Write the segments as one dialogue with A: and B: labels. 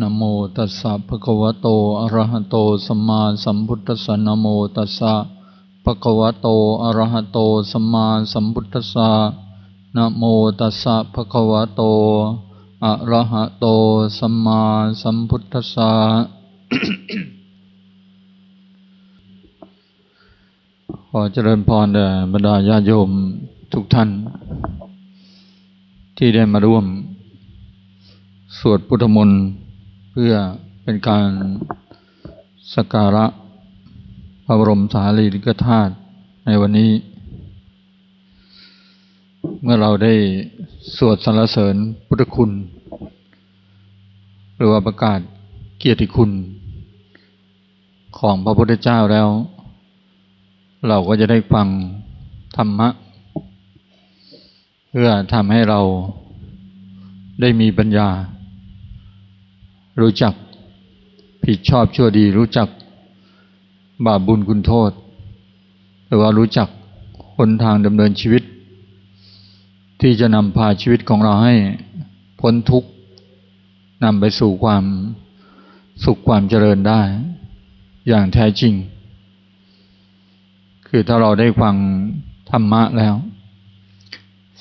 A: นะโมตัสสะภะคะวะโต อะระหะโต สัมมาสัมพุทธัสสะนะโมตัสสะภะคะวะโต อะระหะโต สัมมาสัมพุทธัสสะนะโมตัสสะภะคะวะโต อะระหะโต สัมมาสัมพุทธัสสะขอเจริญพรแด่บรรดาญาโยมทุกท่าน ที่ได้มาร่วม สวดพุทธมนต์ พื่อเป็นการสักการะพระบรมสารีริกธาตุในวันนี้ เมื่อเราได้สวดสรรเสริญพุทธคุณ หรือว่าประกาศเกียรติคุณของพระพุทธเจ้าแล้ว เราก็จะได้ฟังธรรมะ เพื่อทำให้เราได้มีปัญญา รู้จักผิดชอบชั่วดี รู้จักบาปบุญคุณโทษ หรือว่ารู้จักหนทางดำเนินชีวิต ที่จะนำพาชีวิตของเราให้พ้นทุกข์นำไปสู่ความสุขความเจริญได้ อย่างแท้จริง คือถ้าเราได้ฟังธรรมะแล้ว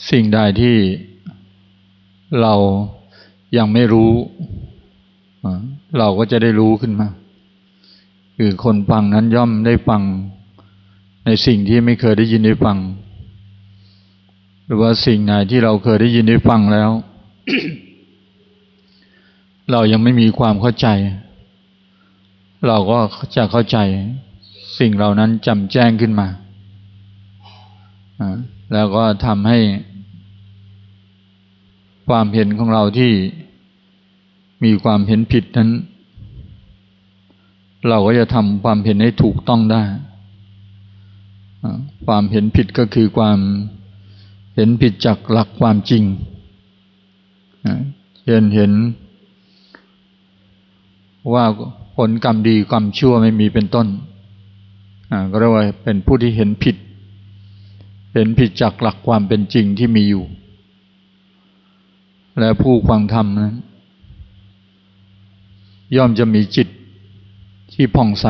A: สิ่งใดที่เรายังไม่รู้ เราก็จะได้รู้ขึ้นมา คือคนฟังนั้นย่อมได้ฟังในสิ่งที่ไม่เคยได้ยินได้ฟัง หรือว่าสิ่งไหนที่เราเคยได้ยินได้ฟังแล้ว เรายังไม่มีความเข้าใจ เราก็จะเข้าใจ สิ่งเหล่านั้นจำแจ้งขึ้นมา แล้วก็ทำให้ความเห็นของเราที่ มีความเห็นผิดนั้น เราก็จะทำความเห็นให้ถูกต้องได้ ความเห็นผิดก็คือความเห็นผิดจากหลักความจริงเห็นเห็นว่าผลกรรมดีกรรมชั่วไม่มีเป็นต้นก็เรียกว่าเป็นผู้ที่เห็นผิด เห็นผิดจากหลักความเป็นจริงที่มีอยู่ และผู้ฟังธรรมนั้น ย่อมจะมีจิตที่ผ่องใส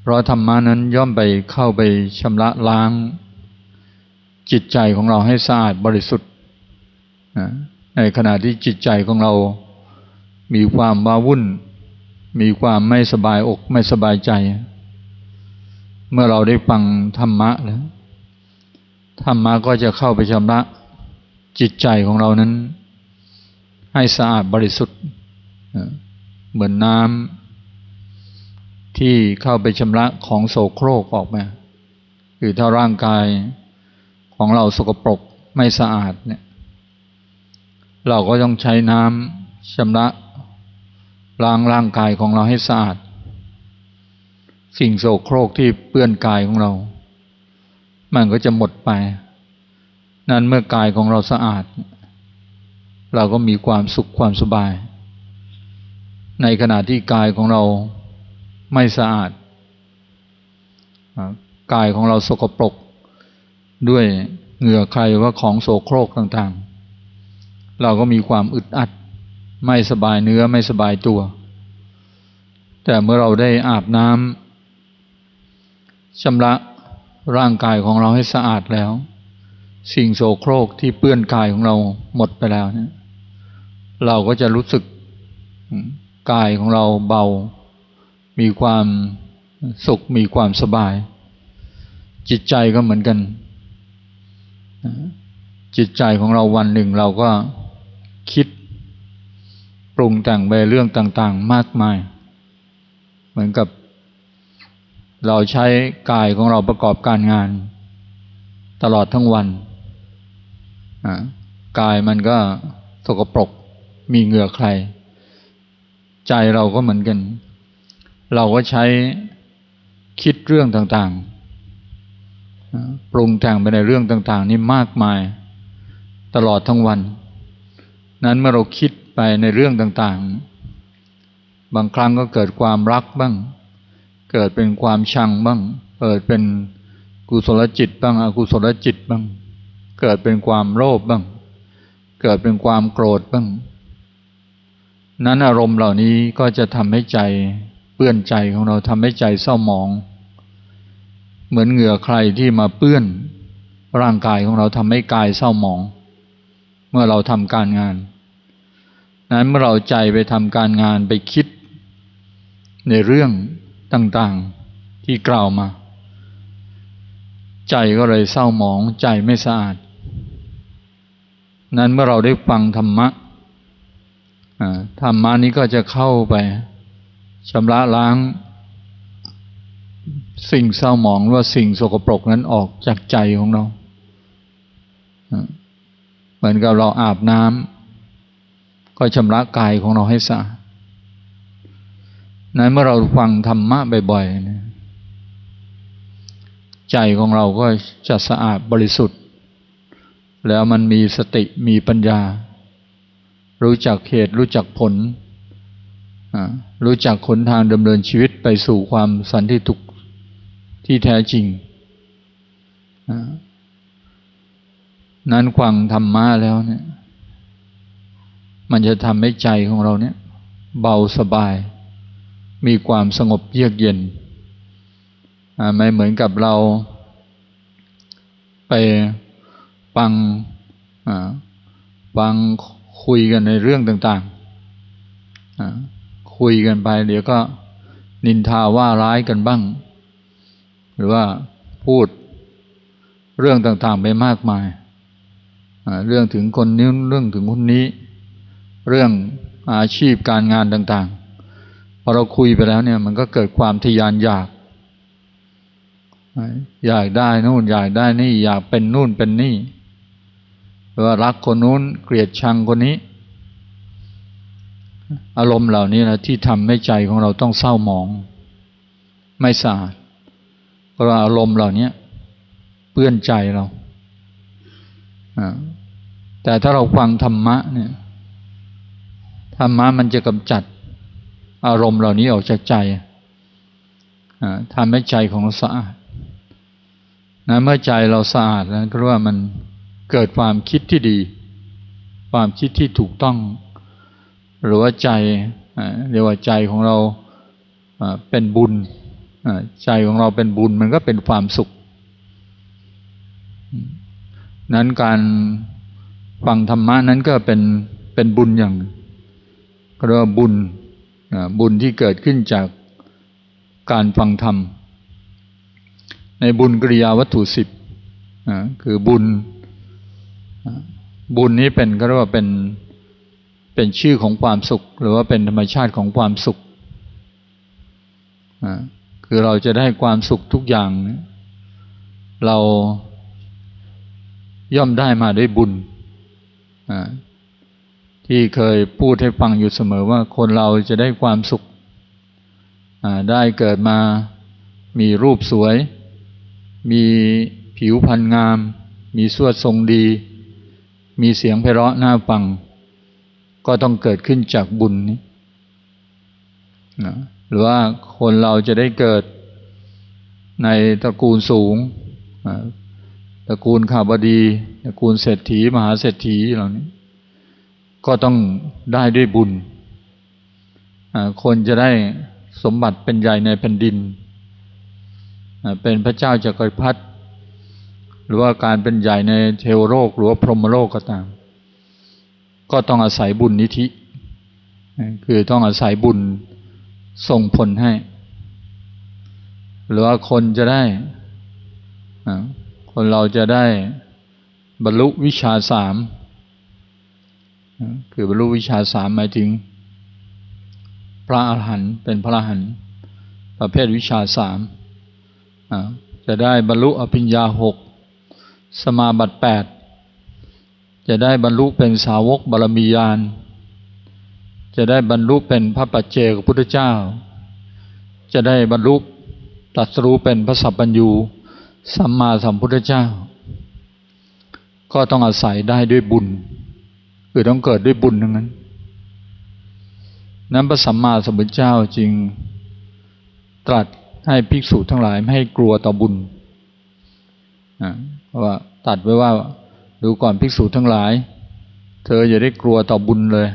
A: เพราะธรรมานั้นย่อมไปเข้าไปชำระล้าง จิตใจของเราให้สะอาดบริสุทธิ์ในขณะที่จิตใจของเรา มีความว้าวุ่น มีความไม่สบายอกไม่สบายใจ เมื่อเราได้ฟังธรรมะแล้วธรรมะก็จะเข้าไปชำระจิตใจของเรานั้น ให้สะอาดบริสุทธิ์ เหมือนน้ำที่เข้าไปชำระของโสโครกออกมาคือถ้าร่างกายของเราสกปรกไม่สะอาดเนี่ย เราก็ต้องใช้น้ำชำระล้างร่างกายของเราให้สะอาด สิ่งโสโครกที่เปื้อนกายของเรา มันก็จะหมดไป นั้นเมื่อกายของเราสะอาด เราก็มีความสุขความสบาย ในขณะที่กายของเราไม่สะอาด กายของเราสกปรกด้วยเหงื่อใครว่าของโสโครกต่างๆ เราก็มีความอึดอัด ไม่สบายเนื้อไม่สบายตัว แต่เมื่อเราได้อาบน้ำชำระร่างกายของเราให้สะอาดแล้ว สิ่งโสโครกที่เปื้อนกายของเราหมดไปแล้วเนี่ยเราก็จะรู้สึก กายของเราเบา มีความสุขมีความสบาย จิตใจก็เหมือนกัน จิตใจของเราวันหนึ่งเราก็คิดปรุงแต่งไปเรื่องต่างๆ มากมาย เหมือนกับ เราใช้กายของเราประกอบการงาน ตลอดทั้งวัน กายมันก็สกปรกมีเหงื่อใคร ใจเราก็เหมือนกัน เราก็ใช้คิดเรื่องต่างๆ ปรุงแต่งไปในเรื่องต่าง ๆ นี่มากมายตลอดทั้งวัน นั้นเมื่อเราคิดไปในเรื่องต่างๆ บางครั้งก็เกิดความรักบ้าง เกิดเป็นความชังบ้าง เกิดเป็นกุศลจิตบ้างอกุศลจิตบ้าง เกิดเป็นความโลภบ้าง เกิดเป็นความโกรธบ้าง นั้นอารมณ์เหล่านี้ก็จะทำให้ใจเปื้อนใจของเราทำให้ใจเศร้าหมอง เหมือนเหงื่อใครที่มาเปื้อนร่างกายของเราทำให้กายเศร้าหมอง เมื่อเราทำการงาน นั้นเมื่อเราใจไปทำการงานไปคิด ในเรื่องต่างๆที่กล่าวมา ใจก็เลยเศร้าหมองใจไม่สะอาด นั้นเมื่อเราได้ฟังธรรมะ ธรรมะนี้ก็จะเข้าไปชำระล้าง สิ่งเศร้าหมองว่าสิ่งสกปรกนั้นออกจากใจของเราเหมือนกับเราอาบน้ำก็ชำระกายของเราให้สะอาดนั้นเมื่อเราฟังธรรมะบ่อยๆใจของเราก็จะสะอาดบริสุทธิ์ แล้วมันมีสติมีปัญญา รู้จักเหตุรู้จักผล รู้จักขนทางดำเนินชีวิตไปสู่ความสันติสุขที่แท้จริง นั้นฟังธรรมะแล้วเนี่ย มันจะทำให้ใจของเราเนี่ย เบาสบาย มีความสงบเยือกเย็นไม่เหมือนกับเราไปฟังฟัง คุยกันในเรื่องต่างๆคุยกันไป เดี๋ยวก็นินทาว่าร้ายกันบ้าง หรือว่าพูดเรื่องต่างๆไปมากมาย เรื่องถึงคนนี้เรื่องถึงคนนี้ เรื่องอาชีพการงานต่างๆ พอเราคุยไปแล้วเนี่ยมันก็เกิดความทยานอยาก อยากได้นู่นอยากได้นี่อยากเป็นนู่นเป็นนี่ รือว่ารักคนนู้นเกลียดชังคนนี้ อารมณ์เหล่านี้นะที่ทำให้ใจของเราต้องเศร้าหมอง ไม่สะอาดเพราะอารมณ์เหล่านี้เปื้อนใจเราแต่ถ้าเราฟังธรรมะเนี่ยธรรมะมันจะกำจัดอารมณ์เหล่านี้ออกจากใจทำให้ใจของเราสะอาดนะเมื่อใจเราสะอาดแล้วก็ว่ามัน เกิดความคิดที่ดี ความคิดที่ถูกต้อง หรือว่าใจเรียกว่าใจของเราเป็นบุญใจของเราเป็นบุญมันก็เป็นความสุข นั้นการฟังธรรมะนั้นก็เป็นเป็นบุญอย่างก็เรียกว่าบุญบุญที่เกิดขึ้นจากการฟังธรรม ในบุญกริยาวัตถุสิบคือบุญ บุญนี้เป็นก็เรียกว่าเป็นเป็นชื่อของความสุข หรือว่าเป็นธรรมชาติของความสุขคือเราจะได้ความสุขทุกอย่าง เราย่อมได้มาด้วยบุญที่เคยพูดให้ฟังอยู่เสมอว่าคนเราจะได้ความสุขได้เกิดมามีรูปสวย มีผิวพรรณงาม มีสวดทรงดี มีเสียงไพเราะน่าฟัง ก็ต้องเกิดขึ้นจากบุญนี้นะหรือว่าคนเราจะได้เกิดในตระกูลสูง ตระกูลข่าวดี ตระกูลเศรษฐี มหาเศรษฐีเหล่านี้ ก็ต้องได้ด้วยบุญ คนจะได้สมบัติเป็นใหญ่ในแผ่นดิน เป็นพระเจ้าจากักรพรรดิ หรือว่าการเป็นใหญ่ในเทวโลกหรือว่าพรหมโลกก็ตาม ก็ต้องอาศัยบุญนิธิ คือต้องอาศัยบุญส่งผลให้ หรือว่าคนจะได้ คนเราจะได้บรรลุวิชาสามคือบรรลุวิชาสามหมายถึง พระอรหันต์เป็นพระอรหันต์ประเภทวิชาสามจะได้บรรลุอภิญญาหก สมาบัติแปดจะได้บรรลุเป็นสาวกบารมียานจะได้บรรลุเป็นพระปัจเจกพุทธเจ้า จะได้บรรลุตัดรู้เป็นพระสัพพัญญูสัมมาสัมพุทธเจ้า ก็ต้องอาศัยได้ด้วยบุญคือต้องเกิดด้วยบุญทั้งนั้น นั้นพระสัมมาสัมพุทธเจ้าจึงตรัสให้ภิกษุทั้งหลายไม่ให้กลัวต่อบุญเพราะ ว่าตัดไว้ว่าดูก่อนภิกษุทั้งหลาย เธออย่าได้กลัวต่อบุญเลย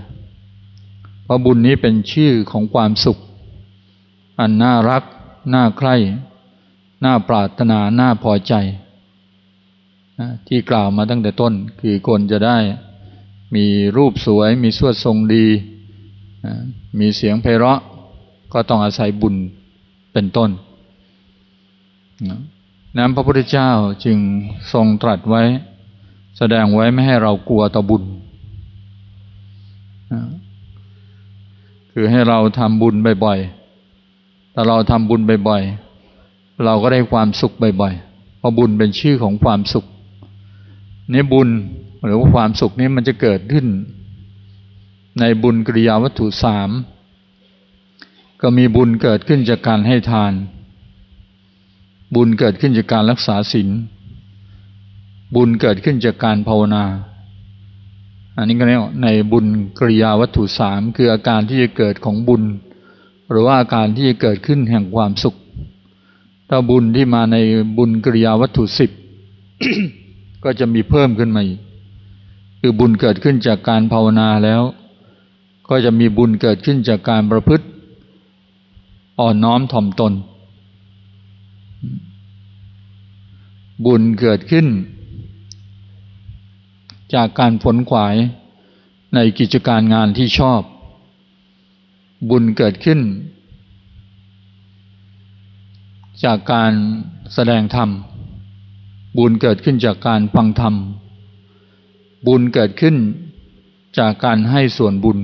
A: เพราะบุญนี้เป็นชื่อของความสุข อันน่ารัก น่าใคร่ น่าปรารถนา น่าพอใจที่กล่าวมาตั้งแต่ต้นคือคนจะได้มีรูปสวย มีสวดทรงดี มีเสียงไพเราะ ก็ต้องอาศัยบุญเป็นต้น นั้นพระพุทธเจ้าจึงทรงตรัสไว้ แสดงไว้ไม่ให้เรากลัวต่อบุญ คือให้เราทำบุญบ่อยๆแต่เราทำบุญบ่อยๆเราก็ได้ความสุขบ่อยๆเพราะบุญเป็นชื่อของความสุขนี่บุญหรือว่าความสุขนี้มันจะเกิดขึ้น ในบุญกิริยาวัตถุสามก็มีบุญเกิดขึ้นจากการให้ทาน บุญเกิดขึ้นจากการรักษาศีลบุญเกิดขึ้นจากการภาวนา อันนี้ก็เรียกในบุญกริยาวัตถุสามคืออาการที่จะเกิดของบุญ หรือว่าอาการที่จะเกิดขึ้นแห่งความสุข ถ้าบุญที่มาในบุญกริยาวัตถุสิบก็จะมีเพิ่มขึ้นมาอีกคือบุญเกิดขึ้นจากการภาวนาแล้ว ก็จะมีบุญเกิดขึ้นจากการประพฤติ อ่อนน้อมถ่อมตน บุญเกิดขึ้น จากการผลขวายในกิจการงานที่ชอบ บุญเกิดขึ้น จากการแสดงธรรม บุญเกิดขึ้นจากการฟังธรรม บุญเกิดขึ้นจากการให้ส่วนบุญ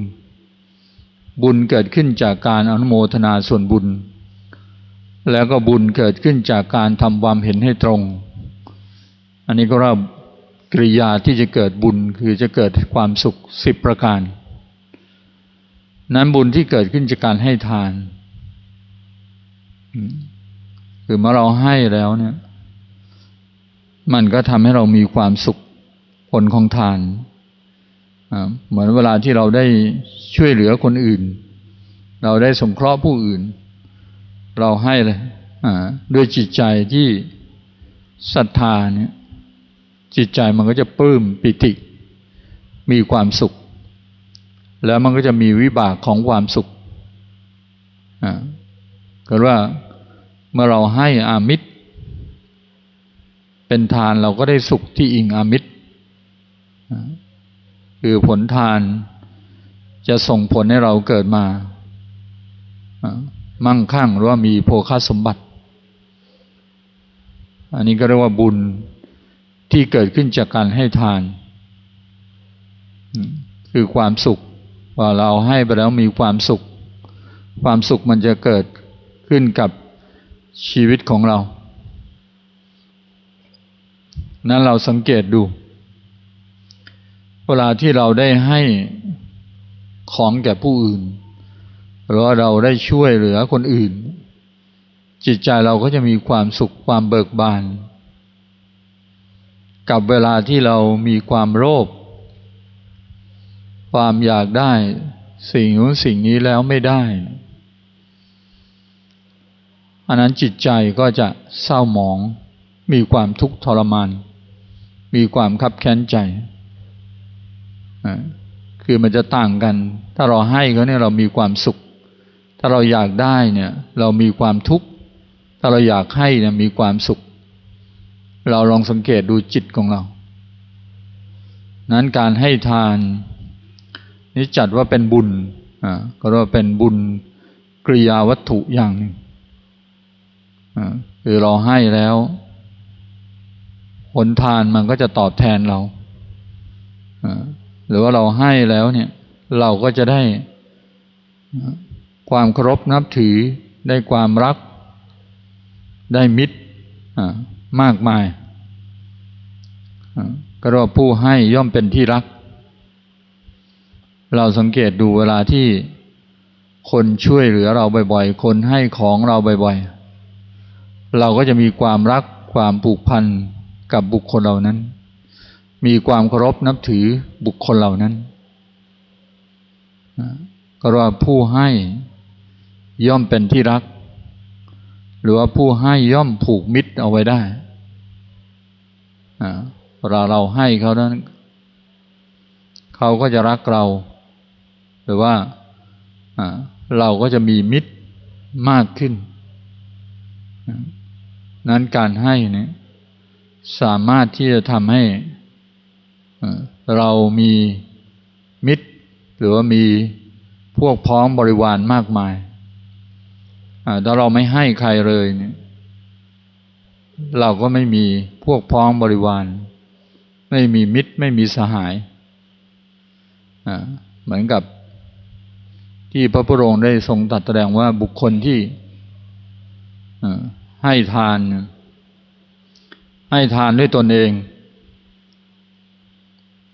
A: บุญเกิดขึ้นจากการอนุโมทนาส่วนบุญ แล้วก็บุญเกิดขึ้นจากการทำความเห็นให้ตรง อันนี้ก็เรียกกริยาที่จะเกิดบุญคือจะเกิดความสุขสิบประการ นั้นบุญที่เกิดขึ้นจากการให้ทาน คือเมื่อเราให้แล้วเนี่ย มันก็ทำให้เรามีความสุขผลของทานเหมือนเวลาที่เราได้ช่วยเหลือคนอื่น เราได้สงเคราะห์ผู้อื่น เราให้เลยด้วยจิตใจที่ศรัทธาเนี่ยจิตใจมันก็จะปลื้มปิติ มีความสุข แล้วมันก็จะมีวิบากของความสุขก็ว่าเมื่อเราให้อามิตร เป็นทานเราก็ได้สุขที่อิงอามิตรคือผลทานจะส่งผลให้เราเกิดมา มั่งคั่งหรือว่ามีโภคาสมบัติ อันนี้ก็เรียกว่าบุญที่เกิดขึ้นจากการให้ทาน คือความสุขว่าเราให้ไปแล้วมีความสุข ความสุขมันจะเกิดขึ้นกับชีวิตของเรา นั้นเราสังเกตดู เวลาที่เราได้ให้ของแก่ผู้อื่น หรือว่าเราได้ช่วยเหลือคนอื่น จิตใจเราก็จะมีความสุขความเบิกบาน กับเวลาที่เรามีความโลภความอยากได้สิ่งนู้นสิ่งนี้แล้วไม่ได้ อันนั้นจิตใจก็จะเศร้าหมอง มีความทุกข์ทรมาน มีความคับแค้นใจ คือมันจะต่างกัน ถ้าเราให้เขาเนี่ยเรามีความสุข ถ้าเราอยากได้เนี่ยเรามีความทุกข์ ถ้าเราอยากให้เนี่ยมีความสุข เราลองสังเกตดูจิตของเรา นั้นการให้ทานนี่จัดว่าเป็นบุญอ่าก็เรียกว่าเป็นบุญกริยาวัตถุอย่างหนึ่งอ่าคือเราให้แล้วผลทานมันก็จะตอบแทนเราหรือว่าเราให้แล้วเนี่ย เราก็จะได้ ความเคารพนับถือได้ความรัก ได้มิตรมากมายก็รอผู้ให้ย่อมเป็นที่รัก เราสังเกตดูเวลาที่คนช่วยเหลือเราบ่อยๆ คนให้ของเราบ่อยๆ เราก็จะมีความรักความผูกพันกับบุคคลเหล่านั้น มีความเคารพนับถือบุคคลเหล่านั้นก็ว่าผู้ให้ ย่อมเป็นที่รัก หรือว่าผู้ให้ย่อมผูกมิตรเอาไว้ได้เวลาเราให้เขานั้น เขาก็จะรักเรา หรือว่าเราก็จะมีมิตรมากขึ้น นั้นการให้นี่สามารถที่จะทำให้เรามีมิตร หรือว่ามีพวกพ้องบริวารมากมาย ถ้าเราไม่ให้ใครเลยเนี่ยเราก็ไม่มีพวกพ้องบริวาร ไม่มีมิตรไม่มีสหายเหมือนกับที่พระพุทธองค์ได้ทรงตรัสแสดงว่าบุคคลที่ให้ทาน ให้ทานด้วยตนเอง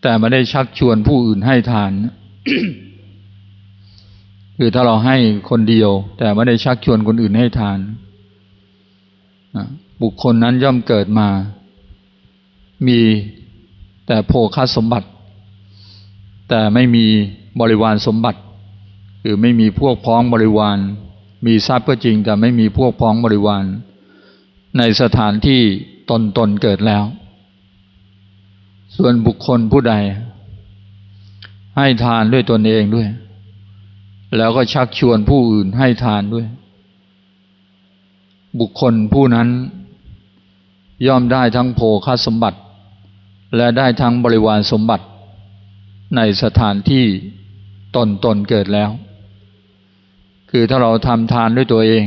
A: แต่ไม่ได้ชักชวนผู้อื่นให้ทาน คือถ้าเราให้คนเดียว แต่ไม่ได้ชักชวนคนอื่นให้ทานบุคคลนั้นย่อมเกิดมา มีแต่โภคสมบัติ แต่ไม่มีบริวารสมบัติ คือไม่มีพวกพ้องบริวาร มีทรัพย์ก็จริง แต่ไม่มีพวกพ้องบริวาร ในสถานที่ตนตนเกิดแล้ว ส่วนบุคคลผู้ใด ให้ทานด้วยตนเองด้วย แล้วก็ชักชวนผู้อื่นให้ทานด้วย บุคคลผู้นั้น ย่อมได้ทั้งโภคสมบัติ และได้ทั้งบริวารสมบัติ ในสถานที่ตนตนเกิดแล้ว คือถ้าเราทำทานด้วยตัวเอง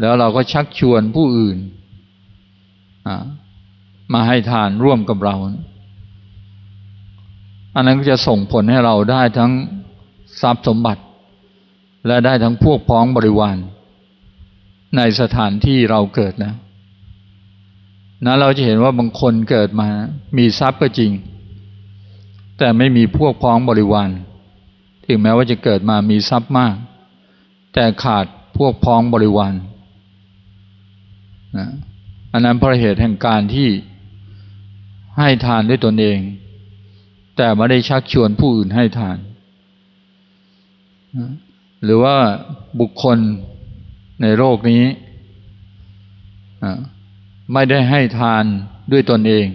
A: แล้วเราก็ชักชวนผู้อื่น มาให้ทานร่วมกับเรา อันนั้นก็จะส่งผลให้เราได้ทั้งทรัพย์สมบัติ และได้ทั้งพวกพ้องบริวาร ในสถานที่เราเกิดแล้วนั้นเราจะเห็นว่าบางคนเกิดมา มีทรัพย์ก็จริง แต่ไม่มีพวกพ้องบริวาร ถึงแม้ว่าจะเกิดมามีทรัพย์มาก แต่ขาดพวกพ้องบริวารนะอันนั้นเพราะเหตุแห่งการที่ให้ทานด้วยตนเอง แต่ไม่ได้ชักชวนผู้อื่นให้ทาน หรือว่าบุคคลในโลกนี้ ไม่ได้ให้ทานด้วยตนเอง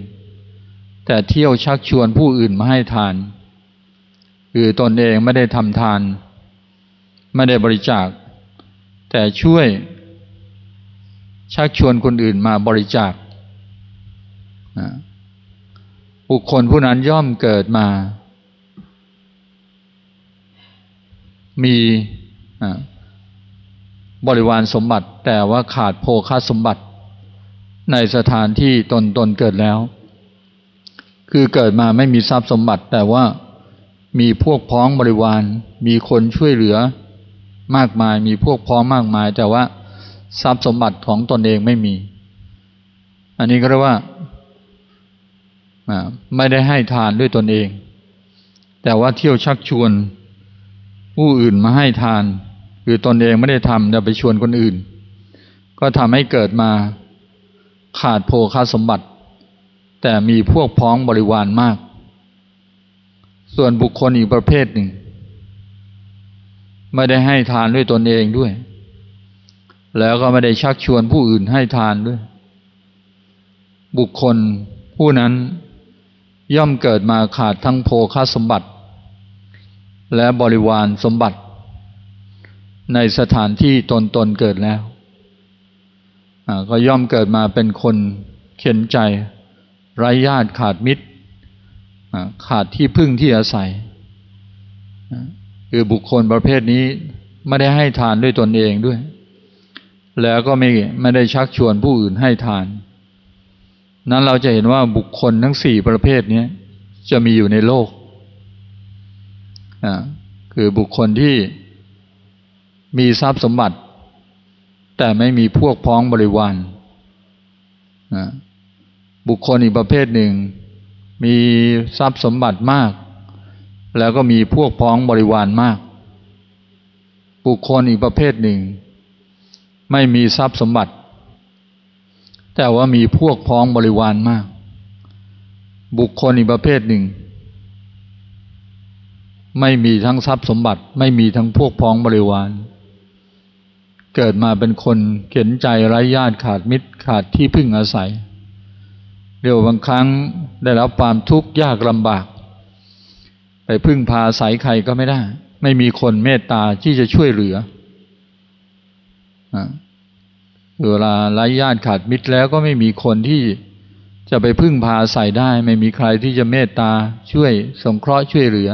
A: แต่เที่ยวชักชวนผู้อื่นมาให้ทาน คือตนเองไม่ได้ทำทาน ไม่ได้บริจาค แต่ช่วยชักชวนคนอื่นมาบริจาคบุคคลผู้นั้นย่อมเกิดมา มีบริวารสมบัติ แต่ว่าขาดโภคาสมบัติ ในสถานที่ตนตนเกิดแล้ว คือเกิดมาไม่มีทรัพย์สมบัติ แต่ว่ามีพวกพ้องบริวาร มีคนช่วยเหลือมากมาย มีพวกพ้องมากมาย แต่ว่าทรัพย์สมบัติของตนเองไม่มี อันนี้ก็เรียกว่าไม่ได้ให้ทานด้วยตนเอง แต่ว่าเที่ยวชักชวน ผู้อื่นมาให้ทาน คือตนเองไม่ได้ทำแต่ไปชวนคนอื่น ก็ทำให้เกิดมาขาดโภคาสมบัติ แต่มีพวกพ้องบริวารมาก ส่วนบุคคลอีกประเภทหนึ่ง ไม่ได้ให้ทานด้วยตนเองด้วย แล้วก็ไม่ได้ชักชวนผู้อื่นให้ทานด้วย บุคคลผู้นั้นย่อมเกิดมาขาดทั้งโภคาสมบัติ และบริวารสมบัติ ในสถานที่ตนตนเกิดแล้ว ก็ย่อมเกิดมาเป็นคนเข็นใจ ไร้ญาติขาดมิตร ขาดที่พึ่งที่อาศัย คือบุคคลประเภทนี้ไม่ได้ให้ทานด้วยตนเองด้วย แล้วก็ไม่ไม่ได้ชักชวนผู้อื่นให้ทาน นั้นเราจะเห็นว่าบุคคลทั้งสี่ประเภทนี้จะมีอยู่ในโลก คือบุคคลที่มีทรัพย์สมบัติ แต่ไม่มีพวกพ้องบริวารบุคคลอีกประเภทหนึ่ง มีทรัพย์สมบัติมาก แล้วก็มีพวกพ้องบริวารมาก บุคคลอีกประเภทหนึ่ง ไม่มีทรัพย์สมบัติ แต่ว่ามีพวกพ้องบริวารมาก บุคคลอีกประเภทหนึ่ง ไม่มีทั้งทรัพย์สมบัติ ไม่มีทั้งพวกพ้องบริวาร เกิดมาเป็นคนเข็นใจไร้ญาติขาดมิตรขาดที่พึ่งอาศัยเดี๋ยวบางครั้งได้รับความทุกข์ยากลำบาก ไปพึ่งพาสายใครก็ไม่ได้ ไม่มีคนเมตตาที่จะช่วยเหลือเวลาไร้ญาติขาดมิตรแล้วก็ไม่มีคนที่จะไปพึ่งพาใส่ได้ ไม่มีใครที่จะเมตตาช่วยสงเคราะห์ช่วยเหลือ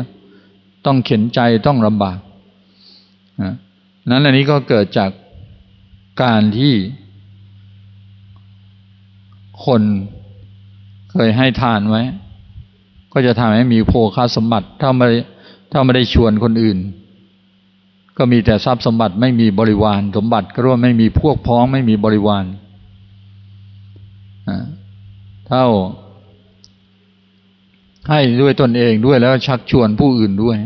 A: ต้องเข็นใจต้องลำบากนั้นอันนี้ก็เกิดจากการที่คนเคยให้ทานไว้ ก็จะทำให้มีโภคาสมบัติถ้าไม่ถ้าไม่ได้ชวนคนอื่น ก็มีแต่ทรัพย์สมบัติไม่มีบริวาร สมบัติก็ร่วมไม่มีพวกพ้องไม่มีบริวารเท่าให้ด้วยตนเองด้วยแล้วชักชวนผู้อื่นด้วย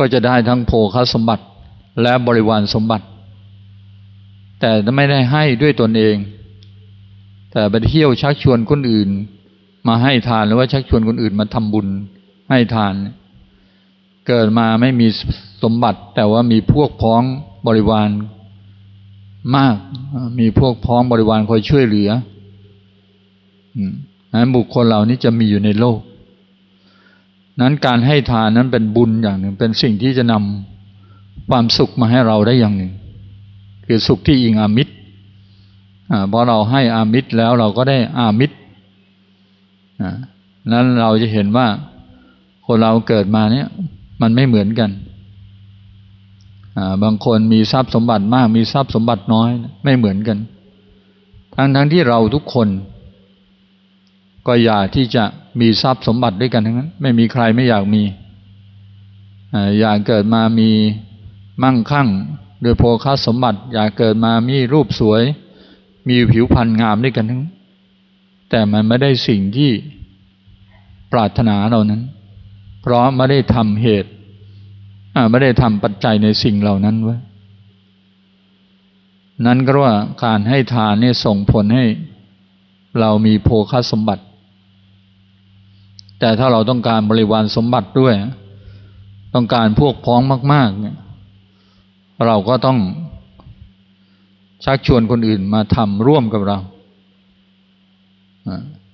A: ก็จะได้ทั้งโภคสมบัติและบริวารสมบัติ แต่ไม่ได้ให้ด้วยตนเอง แต่ไปเที่ยวชักชวนคนอื่น มาให้ทานหรือว่าชักชวนคนอื่นมาทำบุญให้ทาน เกิดมาไม่มีสมบัติ แต่ว่ามีพวกพ้องบริวารมาก มีพวกพ้องบริวารคอยช่วยเหลือนั้นบุคคลเหล่านี้จะมีอยู่ในโลก นั้นการให้ทานนั้นเป็นบุญอย่างหนึ่ง เป็นสิ่งที่จะนำความสุขมาให้เราได้อย่างหนึ่ง คือสุขที่อิงอามิตรพอเราให้อามิตรแล้วเราก็ได้อามิตรนั้นเราจะเห็นว่าคนเราเกิดมาเนี่ยมันไม่เหมือนกัน บางคนมีทรัพย์สมบัติมากมีทรัพย์สมบัติน้อย ไม่เหมือนกัน ทั้งทั้งที่เราทุกคน ก็อยากที่จะมีทรัพย์สมบัติด้วยกันทั้งนั้น ไม่มีใครไม่อยากมีอยากเกิดมามีมั่งคั่งโดยโภคาสมบัติ อยากเกิดมามีรูปสวย มีผิวพรรณงามด้วยกันทั้ง แต่มันไม่ได้สิ่งที่ปรารถนาเรานั้น เพราะไม่ได้ทำเหตุไม่ได้ทำปัจจัยในสิ่งเหล่านั้นไว้นั้นก็ว่าการให้ทานเนี่ยส่งผลให้ เรามีโภคาสมบัติ แต่ถ้าเราต้องการบริวารสมบัติด้วย ต้องการพวกพ้องมาก ๆ เนี่ย เราก็ต้องชักชวนคนอื่นมาทำร่วมกับเรา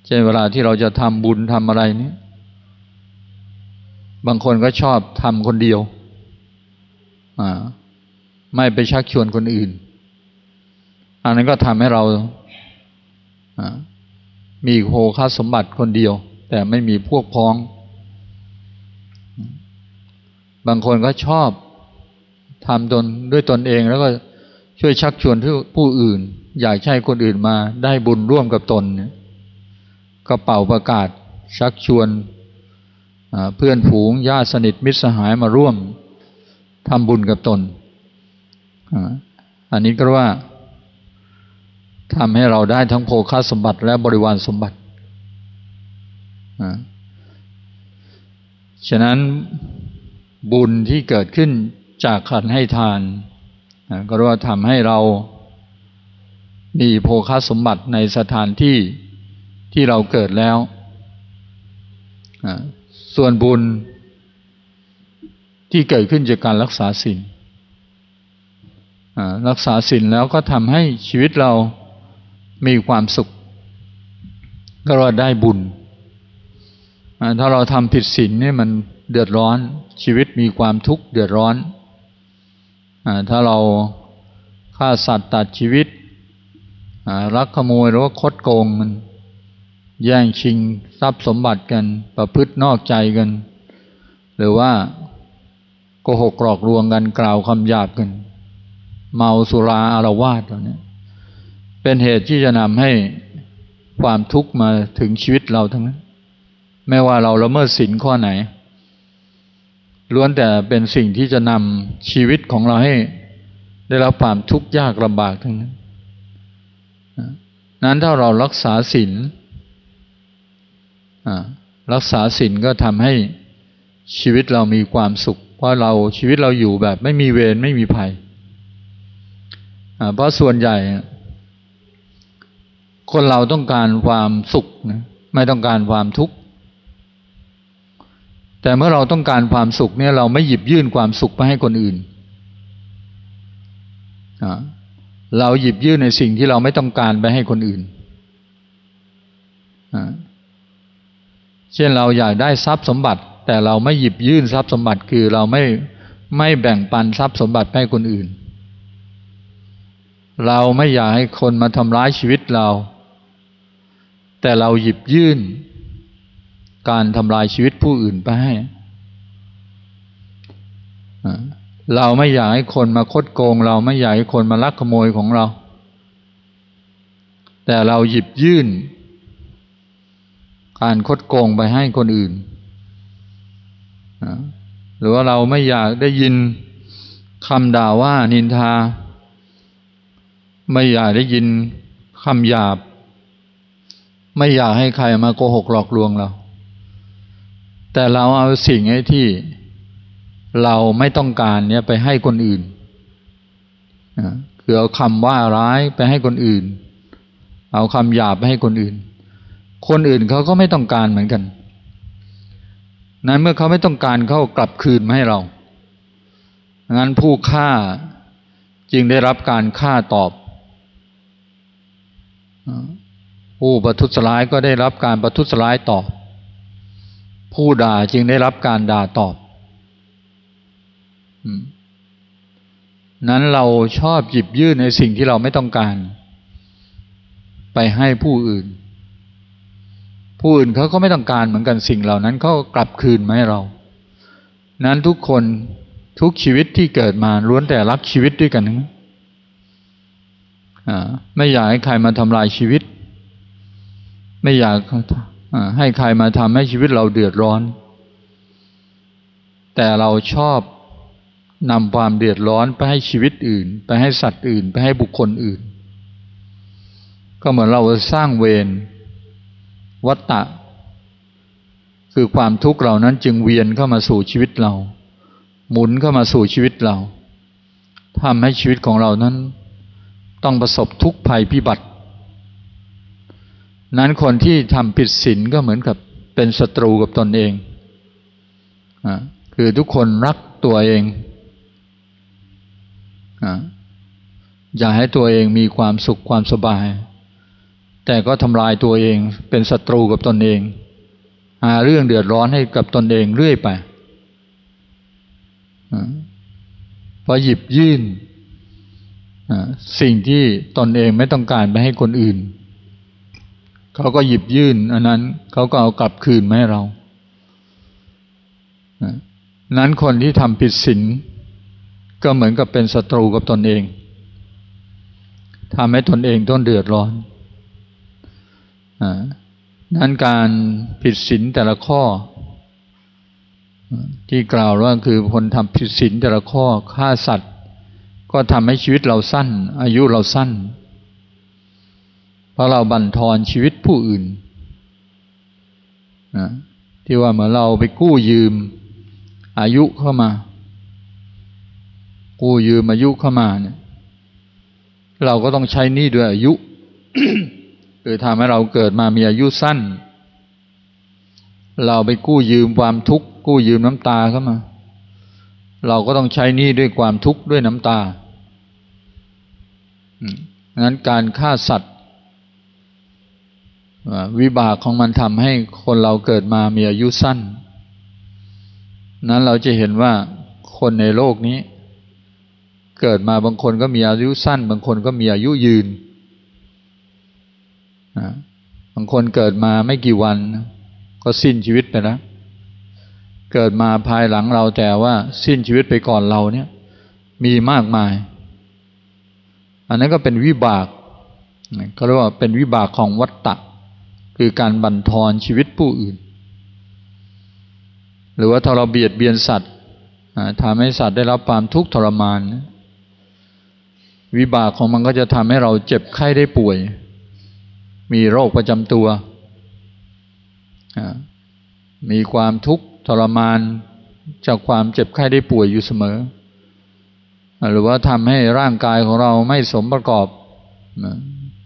A: เช่นเวลาที่เราจะทำบุญทำอะไรนี้บางคนก็ชอบทำคนเดียว ไม่ไปชักชวนคนอื่น อันนั้นก็ทำให้เรามีโภคาสมบัติคนเดียว แต่ไม่มีพวกพ้อง บางคนก็ชอบทำตนด้วยตนเองแล้วก็ช่วยชักชวนผู้อื่น อยากใช้คนอื่นมาได้บุญร่วมกับตนเนี่ยก็เป่าประกาศชักชวนเพื่อนฝูงญาติสนิทมิตรสหายมาร่วมทำบุญกับตน อันนี้ก็ว่าทำให้เราได้ทั้งโภคาสมบัติและบริวารสมบัติ ฉะนั้นบุญที่เกิดขึ้นจากการให้ทาน ก็เรียกว่าทำให้เรามีโภคสมบัติในสถานที่ที่เราเกิดแล้ว ส่วนบุญที่เกิดขึ้นจากการรักษาศีลรักษาศีลแล้วก็ทำให้ชีวิตเรามีความสุข ก็เราได้บุญ ถ้าเราทำผิดศีลนี่มันเดือดร้อน ชีวิตมีความทุกข์เดือดร้อนอถ้าเราฆ่าสัตว์ตัดชีวิตรักขโมยหรือว่าคดโกงมันแย่งชิงทรัพย์สมบัติกัน ประพฤตินอกใจกัน หรือว่าโกหกกรอกลวงกันกล่าวคำหยาบกัน เมาสุราอารวาสตรงนี้เป็นเหตุที่จะนำให้ความทุกข์มาถึงชีวิตเราทั้งนั้น ไม่ว่าเราละเมิดศีลข้อไหน ล้วนแต่เป็นสิ่งที่จะนำชีวิตของเราให้ ได้รับความทุกข์ยากลำบากทั้งนั้นนั้นถ้าเรารักษาศีลรักษาศีลก็ทำให้ชีวิตเรามีความสุข เพราะเราชีวิตเราอยู่แบบไม่มีเวรไม่มีภัยเพราะส่วนใหญ่ คนเราต้องการความสุขนะไม่ต้องการความทุกข์ แต่เมื่อเราต้องการความสุขเนี่ยเราไม่หยิบยื่นความสุขไปให้คนอื่น เราหยิบยื่นในสิ่งที่เราไม่ต้องการไปให้คนอื่น เช่นเราอยากได้ทรัพย์สมบัติ แต่เราไม่หยิบยื่นทรัพย์สมบัติคือเราไม่ไม่แบ่งปันทรัพย์สมบัติให้คนอื่น เราไม่อยากให้คนมาทำร้ายชีวิตเรา แต่เราหยิบยื่น การทำลายชีวิตผู้อื่นไปให้เราไม่อยากให้คนมาคดโกง เราไม่อยากให้คนมาลักขโมยของเรา แต่เราหยิบยื่น การคดโกงไปให้คนอื่น หรือว่าเราไม่อยากได้ยินคำด่าว่านินทา ไม่อยากได้ยินคำหยาบ ไม่อยากให้ใครมาโกหกหลอกลวงเรา แต่เราเอาสิ่งไอ้ที่เราไม่ต้องการเนี่ยไปให้คนอื่นคือเอาคำว่าร้ายไปให้คนอื่น เอาคำหยาบไปให้คนอื่น คนอื่นเขาก็ไม่ต้องการเหมือนกัน นั้นเมื่อเขาไม่ต้องการเขากลับคืนมาให้เรา งั้นผู้ฆ่าจึงได้รับการฆ่าตอบ ผู้ประทุษร้ายก็ได้รับการประทุษร้ายตอบ ผู้ด่าจึงได้รับการด่าตอบ นั้นเราชอบหยิบยื่นในสิ่งที่เราไม่ต้องการ ไปให้ผู้อื่น ผู้อื่นเขาก็ไม่ต้องการเหมือนกันสิ่งเหล่านั้นเขากลับคืนมาให้เรา นั้นทุกคนทุกชีวิตที่เกิดมาล้วนแต่รักชีวิตด้วยกันนะไม่อยากให้ใครมาทำลายชีวิต ไม่อยาก ให้ใครมาทำให้ชีวิตเราเดือดร้อน แต่เราชอบนำความเดือดร้อนไปให้ชีวิตอื่น ไปให้สัตว์อื่น ไปให้บุคคลอื่น ก็เหมือนเราสร้างเวรวัตตะ คือความทุกข์เหล่านั้นจึงเวียนเข้ามาสู่ชีวิตเรา หมุนเข้ามาสู่ชีวิตเราทำให้ชีวิตของเรานั้น ต้องประสบทุกข์ภัยพิบัติ นั้นคนที่ทำผิดศีลก็เหมือนกับเป็นศัตรูกับตนเองอคือทุกคนรักตัวเองออยากให้ตัวเองมีความสุขความสบาย แต่ก็ทำลายตัวเองเป็นศัตรูกับตนเอง หาเรื่องเดือดร้อนให้กับตนเองเรื่อยไปพอหยิบยื่นสิ่งที่ตนเองไม่ต้องการไปให้คนอื่น เขาก็หยิบยื่น อันนั้นเขาก็เอากลับคืนมาให้เรานั้นคนที่ทำผิดศีลก็เหมือนกับเป็นศัตรูกับตนเองทำให้ตนเองต้องเดือดร้อนนั้นการผิดศีลแต่ละข้อ ที่กล่าวว่าคือคนทำผิดศีลแต่ละข้อฆ่าสัตว์ ก็ทำให้ชีวิตเราสั้น อายุเราสั้น เพราะเราบั่นทอนชีวิตผู้อื่นนะที่ว่าเมื่อเราไปกู้ยืมอายุเข้ามา กู้ยืมอายุเข้ามาเนี่ย เราก็ต้องใช้นี้ด้วยอายุคือทำให้เราเกิดมามีอายุสั้น เราไปกู้ยืมความทุกข์กู้ยืมน้ำตาเข้ามา เราก็ต้องใช้นี่ด้วยความทุกข์ด้วยน้ำตางั้นการฆ่าสัตว์ วิบากของมันทำให้คนเราเกิดมามีอายุสั้น นั้นเราจะเห็นว่าคนในโลกนี้ เกิดมาบางคนก็มีอายุสั้น บางคนก็มีอายุยืน บางคนเกิดมาไม่กี่วัน ก็สิ้นชีวิตไปแล้วเกิดมาภายหลังเราแต่ว่าสิ้นชีวิตไปก่อนเราเนี่ยมีมากมาย อันนั้นก็เป็นวิบากเขาเรียกว่าเป็นวิบากของวัตตะ คือการบั่นทอนชีวิตผู้อื่น หรือว่าถ้าเราเบียดเบียนสัตว์ทำให้สัตว์ได้รับความทุกข์ทรมาน วิบากของมันก็จะทำให้เราเจ็บไข้ได้ป่วย มีโรคประจำตัว มีความทุกข์ทรมานจากความเจ็บไข้ได้ป่วยอยู่เสมอ หรือว่าทำให้ร่างกายของเราไม่สมประกอบ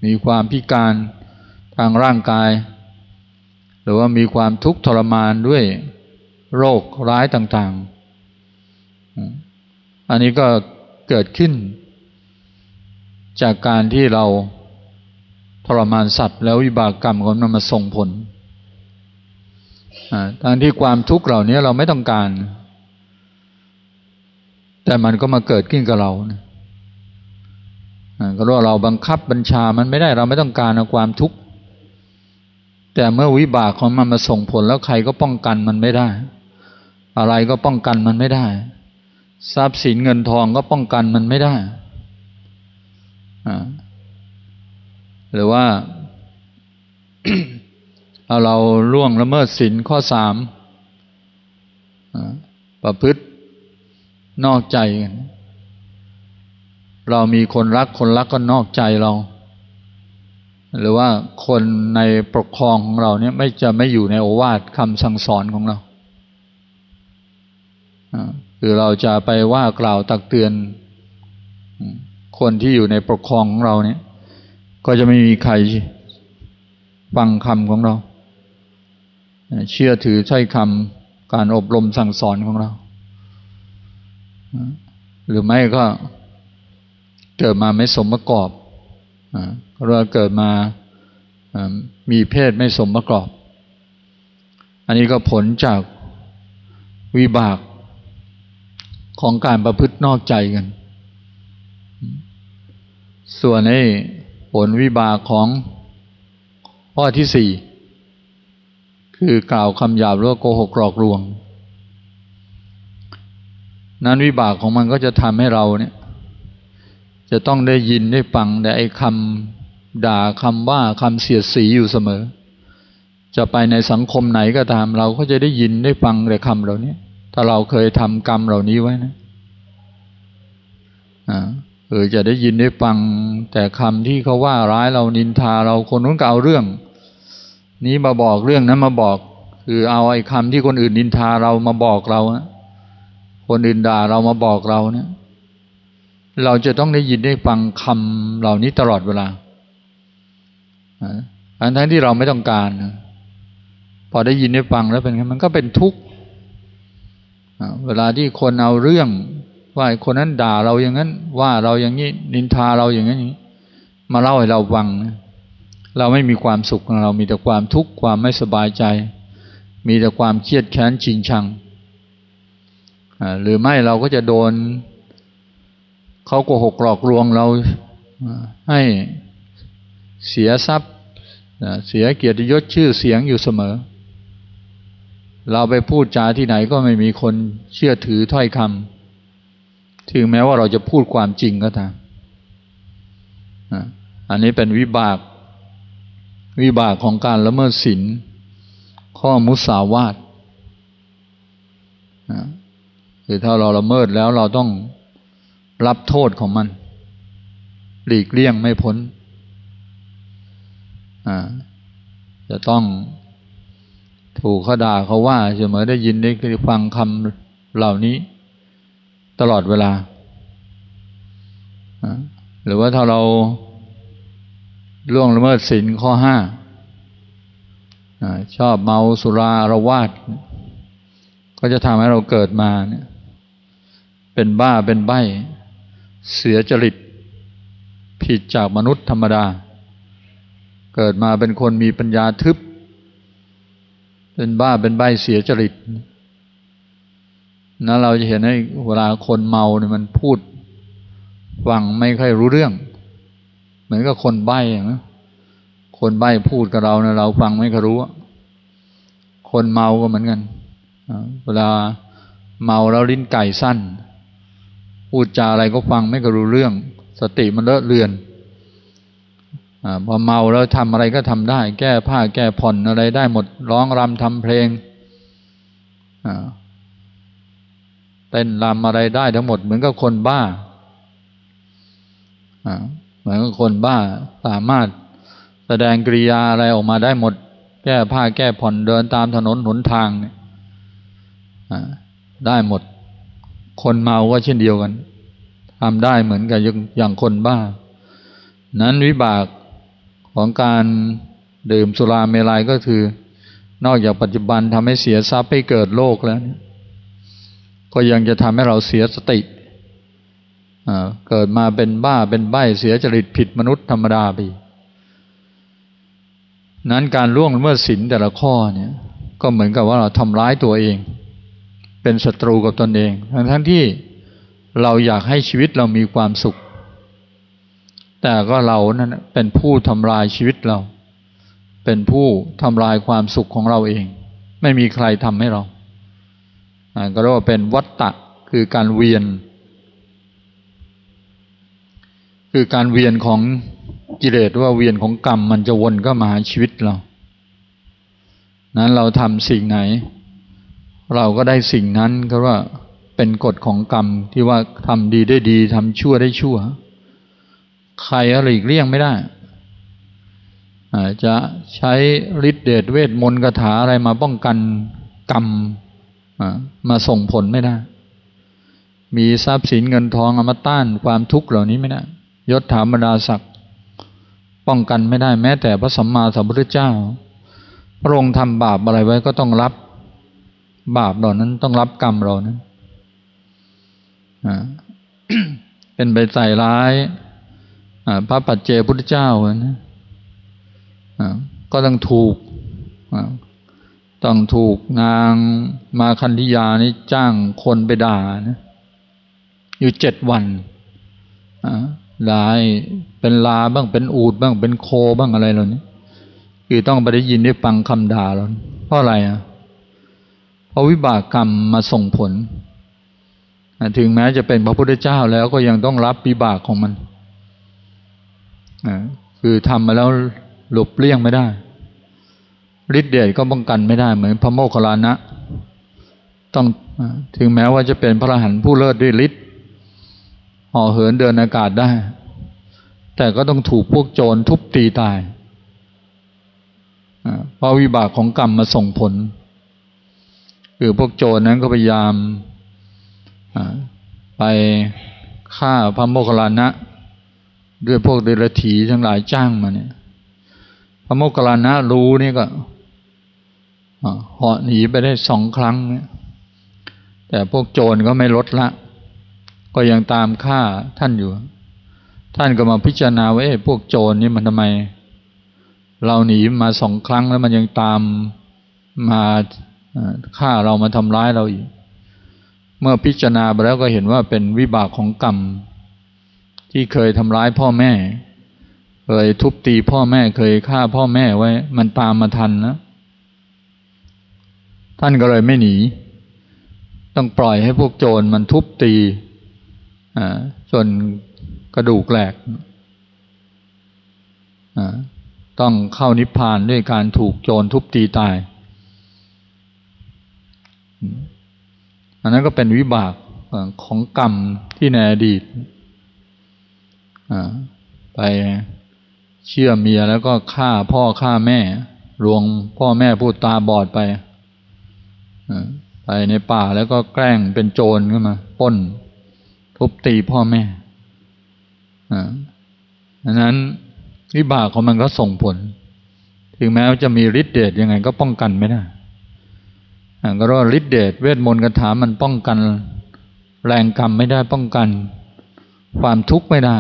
A: มีความพิการ ทางร่างกาย หรือว่ามีความทุกข์ทรมานด้วยโรคร้ายต่างๆ อันนี้ก็เกิดขึ้น จากการที่เราทรมานสัตว์ แล้ววิบากกรรมของมันมาส่งผลทางที่ความทุกข์เหล่านี้เราไม่ต้องการ แต่มันก็มาเกิดขึ้นกับเรานะก็รู้ว่าเราบังคับบัญชามันไม่ได้เราไม่ต้องการความทุกข์ แต่เมื่อวิบากของมันมาส่งผลแล้วใครก็ป้องกันมันไม่ได้ อะไรก็ป้องกันมันไม่ได้ ทรัพย์สินเงินทองก็ป้องกันมันไม่ได้ หรือว่าเอาเราล่วงละเมิดศีลข้อสามประพฤตินอกใจกันเรามีคนรักคนรักก็นอกใจเรา หรือว่าคนในปกครองของเราเนี่ยไม่จะไม่อยู่ในโอวาทคำสั่งสอนของเราคือเราจะไปว่ากล่าวตักเตือน คนที่อยู่ในปกครองของเราเนี่ย ก็จะไม่มีใครฟังคำของเรา เชื่อถือใช้คำการอบรมสั่งสอนของเรา หรือไม่ก็เกิดมาไม่สมประกอบ เราเกิดมามีเพศไม่สมประกอบ อันนี้ก็ผลจากวิบากของการประพฤตินอกใจกัน ส่วนในผลวิบากของข้อที่สี่คือกล่าวคำหยาบหรือโกหกหลอกลวง นั้นวิบากของมันก็จะทำให้เราเนี่ย จะต้องได้ยินได้ฟังแต่ไอ้คำด่าคำว่าคำเสียดสีอยู่เสมอ จะไปในสังคมไหนก็ตาม เราก็จะได้ยินได้ฟังแต่คำเหล่านี้ถ้าเราเคยทำกรรมเหล่านี้ไว้นะอ่าเออจะได้ยินได้ฟังแต่คำที่เขาว่าร้ายเรานินทาเราคนนู้นก็เอาเรื่อง นี้มาบอกเรื่องนั้นมาบอก คือเอาไอ้คำที่คนอื่นนินทาเรามาบอกเราคนอื่นด่าเรามาบอกเราเนี่ย เราจะต้องได้ยินได้ฟังคำเหล่านี้ตลอดเวลาอันทั้งที่เราไม่ต้องการ พอได้ยินได้ฟังแล้วเป็นไงมันก็เป็นทุกข์เวลาที่คนเอาเรื่อง ว่าคนนั้นด่าเราอย่างนั้น ว่าเราอย่างนี้นินทาเราอย่างนี้ มาเล่าให้เราฟัง เราไม่มีความสุขเรามีแต่ความทุกข์ความไม่สบายใจ มีแต่ความเครียดแค้นชิงชังหรือไม่เราก็จะโดน เขาโกหกหลอกลวงเราให้เสียทรัพย์เสียเกียรติยศชื่อเสียงอยู่เสมอ เราไปพูดจาที่ไหนก็ไม่มีคนเชื่อถือถ้อยคำถึงแม้ว่าเราจะพูดความจริงก็ตามอันนี้เป็นวิบาก วิบากของการละเมิดศีลข้อมุสาวาทคือถ้าเราละเมิดแล้วเราต้อง รับโทษของมัน หลีกเลี่ยงไม่พ้น จะต้องถูกเขาด่าเขาว่าเสมอได้ยินได้ฟังคำเหล่านี้ ตลอดเวลา หรือว่าถ้าเราล่วงละเมิดศีลข้อห้าชอบเมาสุราระวาด ก็จะทำให้เราเกิดมาเนี่ยเป็นบ้าเป็นใบ เสียจริต ผิดจากมนุษย์ธรรมดา เกิดมาเป็นคนมีปัญญาทึบ เป็นบ้าเป็นใบเสียจริตนะเราจะเห็นให้เวลาคนเมาเนี่ยมันพูดฟังไม่ค่อยรู้เรื่อง เหมือนกับคนใบ้นะคนใบ้พูดกับเราเนี่ยเราฟังไม่ค่อยรู้ คนเมาก็เหมือนกันเวลาเมาแล้วลิ้นไก่สั้น พูดจาอะไรก็ฟังไม่ก็รู้เรื่อง สติมันเลอะเลือนอพอเมาแล้วทำอะไรก็ทำได้ แก้ผ้าแก้ผ่อนอะไรได้หมดร้องรำทำเพลงเต้นรำอะไรได้ทั้งหมดเหมือนกับคนบ้าเหมือนกับคนบ้าสามารถแสดงกริยาอะไรออกมาได้หมด แก้ผ้าแก้ผ่อนเดินตามถนนหนทางเนี่ยได้หมด คนเมาก็เช่นเดียวกัน ทำได้เหมือนกับอย่างคนบ้า นั้นวิบากของการดื่มสุราเมลัยก็คือ นอกจากปัจจุบันทำให้เสียทรัพย์ให้เกิดโลกแล้ว ก็ยังจะทำให้เราเสียสติ เกิดมาเป็นบ้าเป็นใบเสียจริตผิดมนุษย์ธรรมดาไปนั้นการล่วงเมื่อสินแต่ละข้อเนี่ยก็เหมือนกับว่าเราทำร้ายตัวเอง เป็นศัตรูกับตนเอง ทั้งทั้งที่ เราอยากให้ชีวิตเรามีความสุข แต่ก็เรานั่นเป็นผู้ทำลายชีวิตเรา เป็นผู้ทำลายความสุขของเราเอง ไม่มีใครทำให้เราก็เรียกว่าเป็นวัตตะคือการเวียน คือการเวียนของกิเลสว่าเวียนของกรรมมันจะวนก็มาหาชีวิตเรา นั้นเราทำสิ่งไหน เราก็ได้สิ่งนั้นก็ว่า เป็นกฎของกรรมที่ว่าทำดีได้ดีทำชั่วได้ชั่ว ใครอะไรอีกเลี่ยงไม่ได้อาจจะใช้ฤทธิเดชเวทมนต์คาถาอะไรมาป้องกันกรรมมาส่งผลไม่ได้ มีทรัพย์สินเงินทองเอามาต้านความทุกข์เหล่านี้ไม่ได้ยศถาบรรดาศักดิ์ป้องกันไม่ได้แม้แต่พระสัมมาสัมพุทธเจ้า พระองค์ทำบาปอะไรไว้ก็ต้องรับบาปเหล่านั้นต้องรับกรรมเรานั้น เป็นไปใส่ร้ายพระปัจเจพุทธเจ้านะก็ต้องถูกต้องถูกนางมาคันธิยานี่จ้างคนไปด่านะอยู่เจ็ดวันลายเป็นลาบ้างเป็นอูดบ้างเป็นโคบ้างอะไรเหล่านี้คือต้องไปได้ยินได้ฟังคำด่าเราเพราะอะไรอะเพราะวิบากกรรมมาส่งผล ถึงแม้จะเป็นพระพุทธเจ้าแล้วก็ยังต้องรับวิบากของมันคือทำมาแล้วหลบเลี่ยงไม่ได้ฤทธิ์เดชก็ป้องกันไม่ได้เหมือนพระโมคคัลลานะ ต้องถึงแม้ว่าจะเป็นพระอรหันต์ผู้เลิศด้วยฤทธิ์ห่อเหินเดินอากาศได้ แต่ก็ต้องถูกพวกโจรทุบตีตายเพราะวิบากของกรรมมาส่งผล คือพวกโจรนั้นก็พยายาม ไปฆ่าพระโมคคัลลานะ ด้วยพวกเดรัจฉีทั้งหลายจ้างมาเนี่ย พระโมคคัลลานะรู้นี่ก็เหาะหนีไปได้สองครั้งเนี่ยแต่พวกโจรก็ไม่ลดละ ก็ยังตามฆ่าท่านอยู่ ท่านก็มาพิจารณาว่าพวกโจรนี่มันทำไม เราหนีมาสองครั้งแล้วมันยังตามมาฆ่าเรามาทำร้ายเราอีก เมื่อพิจารณาไปแล้วก็เห็นว่าเป็นวิบากของกรรม ที่เคยทำร้ายพ่อแม่ เคยทุบตีพ่อแม่เคยฆ่าพ่อแม่ไว้ มันตามมาทันนะท่านก็เลยไม่หนี ต้องปล่อยให้พวกโจรมันทุบตีจนกระดูกแหลกต้องเข้านิพพานด้วยการถูกโจรทุบตีตาย อันนั้นก็เป็นวิบากของกรรมที่ในอดีตไปเชื่อเมียแล้วก็ฆ่าพ่อฆ่าแม่รวงพ่อแม่พูดตาบอดไปไปในป่าแล้วก็แกล้งเป็นโจรขึ้นมาป้น ทุบตีพ่อแม่อันนั้นวิบากของมันก็ส่งผล ถึงแม้ว่าจะมีฤทธิ์เดชยังไงก็ป้องกันไม่ได้ ก็รอฤทธิ์เดชเวทมนต์คาถามันป้องกัน แรงกรรมไม่ได้ป้องกัน ความทุกข์ไม่ได้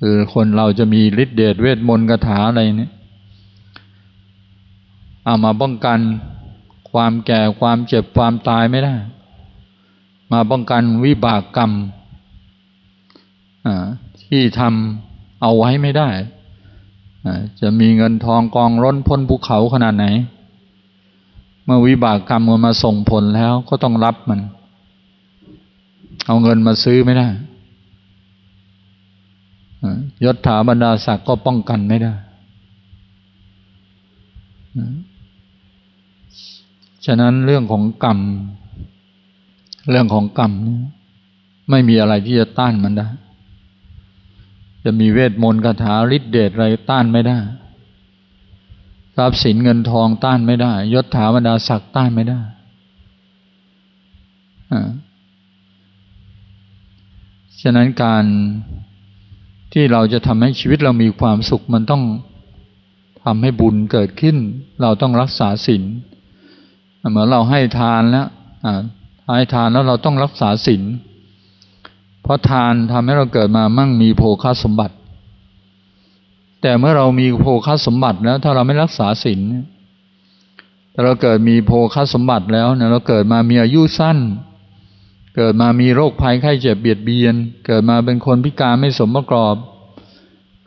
A: คือคนเราจะมีฤทธิ์เดชเวทมนต์คาถาอะไรเนี่ยเอามาป้องกันความแก่ความเจ็บความตายไม่ได้ มาป้องกันวิบากกรรมที่ทำเอาไว้ไม่ได้ จะมีเงินทองกองร้นพ้นภูเขาขนาดไหน เมื่อวิบากกรรมมันมาส่งผลแล้วก็ต้องรับมัน เอาเงินมาซื้อไม่ได้ยศถาบรรดาศักดิ์ก็ป้องกันไม่ได้ฉะนั้นเรื่องของกรรม เรื่องของกรรม ไม่มีอะไรที่จะต้านมันได้ จะมีเวทมนต์คาถาฤทธิเดชอะไรต้านไม่ได้ ทรัพย์สินเงินทองต้านไม่ได้ ยศถาบรรดาศักดิ์ต้านไม่ได้ฉะนั้นการที่เราจะทำให้ชีวิตเรามีความสุขมันต้องทำให้บุญเกิดขึ้น เราต้องรักษาศีลเหมือนเราให้ทานแล้วให้ทานแล้วเราต้องรักษาศีล เพราะทานทำให้เราเกิดมามั่งมีโภคาสมบัติ แต่เมื่อเรามีโภคาสมบัติแล้ว ถ้าเราไม่รักษาศีลแต่เราเกิดมีโภคสมบัติแล้วเนี่ยเราเกิดมามีอายุสั้น เกิดมามีโรคภัยไข้เจ็บเบียดเบียน เกิดมาเป็นคนพิการไม่สมประกอบ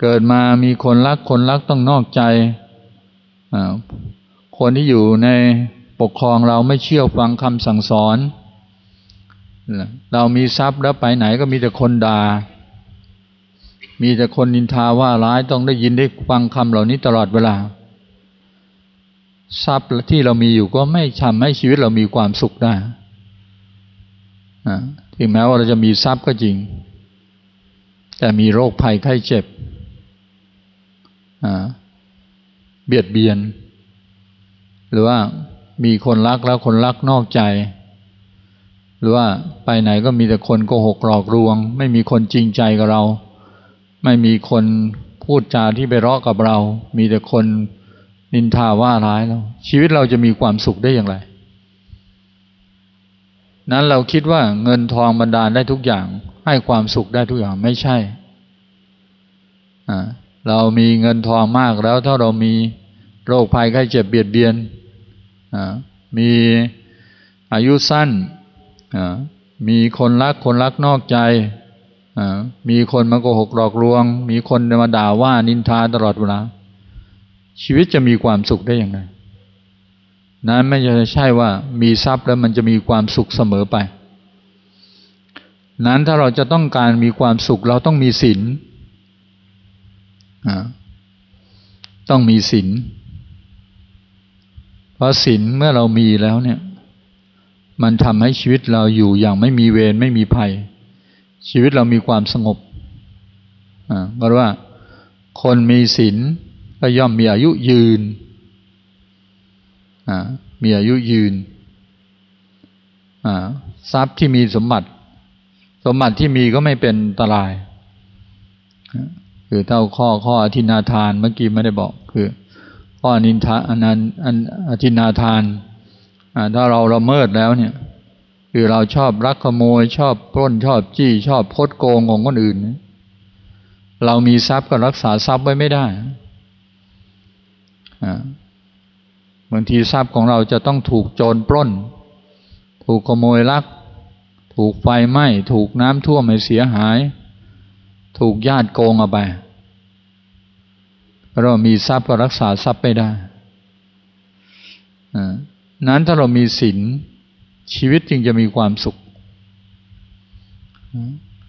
A: เกิดมามีคนรักคนรักต้องนอกใจคนที่อยู่ในปกครองเราไม่เชื่อฟังคำสั่งสอน เรามีทรัพย์แล้วไปไหนก็มีแต่คนดา่ามีแต่คนนินทาว่าร้ายต้องได้ยินได้ฟังคำเหล่านี้ตลอดเวลา ทรัพย์ที่เรามีอยู่ก็ไม่ทำให้ชีวิตเรามีความสุขได้ถึงแม้ว่าเราจะมีทรัพย์ก็จริง แต่มีโรคภัยไข้เจ็บเบียดเบียน หรือว่ามีคนรักแล้วคนรักนอกใจ หรือว่าไปไหนก็มีแต่คนโกหกหลอกลวง ไม่มีคนจริงใจกับเรา ไม่มีคนพูดจาที่ไปเราะกับเรา มีแต่คนนินทาว่าร้ายเรา ชีวิตเราจะมีความสุขได้อย่างไร นั้นเราคิดว่าเงินทองบรรดาลได้ทุกอย่าง ให้ความสุขได้ทุกอย่างไม่ใช่เรามีเงินทองมากแล้วถ้าเรามีโรคภัยไข้เจ็บเบียดเบียนมีอายุสั้น มีคนรักคนรักนอกใจ มีคนมาโกหกหลอกลวง มีคนมาด่าว่านินทาตลอดเวลา ชีวิตจะมีความสุขได้อย่างไรนั้นไม่ใช่ว่ามีทรัพย์แล้วมันจะมีความสุขเสมอไป นั้นถ้าเราจะต้องการมีความสุขเราต้องมีศีลต้องมีศีลเพราะศีลเมื่อเรามีแล้วเนี่ย มันทำให้ชีวิตเราอยู่อย่างไม่มีเวรไม่มีภัย ชีวิตเรามีความสงบอ่าก็ว่า คนมีศีลก็ย่อมมีอายุยืนอ่ามีอายุยืนอ่าทรัพย์ที่มีสมบัติ สมบัติที่มีก็ไม่เป็นตรายคือเท่าข้อข้ออธินาทานเมื่อกี้ไม่ได้บอกคือ ข้อนินทาอนันอันอธินาทาน ถ้าเราละเมิดแล้วเนี่ยคือเราชอบรักขโมยชอบปล้นชอบจี้ชอบพดโกงของคนอื่น เรามีทรัพย์ก็รักษาทรัพย์ไว้ไม่ได้บางทีทรัพย์ของเราจะต้องถูกโจรปล้น ถูกขโมยลัก ถูกไฟไหม้ถูกน้ำท่วมให้เสียหาย ถูกญาติโกงเอาไปเรามีทรัพย์ก็รักษาทรัพย์ไม่ได้ นั้นถ้าเรามีศีลชีวิตจึงจะมีความสุข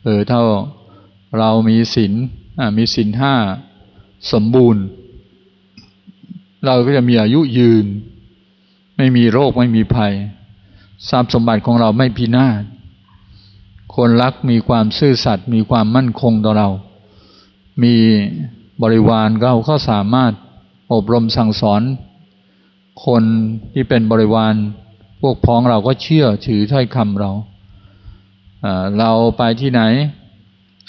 A: เออถ้าเรามีศีลมีศีลห้าสมบูรณ์ เราก็จะมีอายุยืน ไม่มีโรคไม่มีภัยทรัพย์สมบัติของเราไม่พินาศคนรักมีความซื่อสัตย์มีความมั่นคงต่อเรา มีบริวารเราก็สามารถอบรมสั่งสอน คนที่เป็นบริวารพวกพ้องเราก็เชื่อถือถ้อยคำเรา เราไปที่ไหน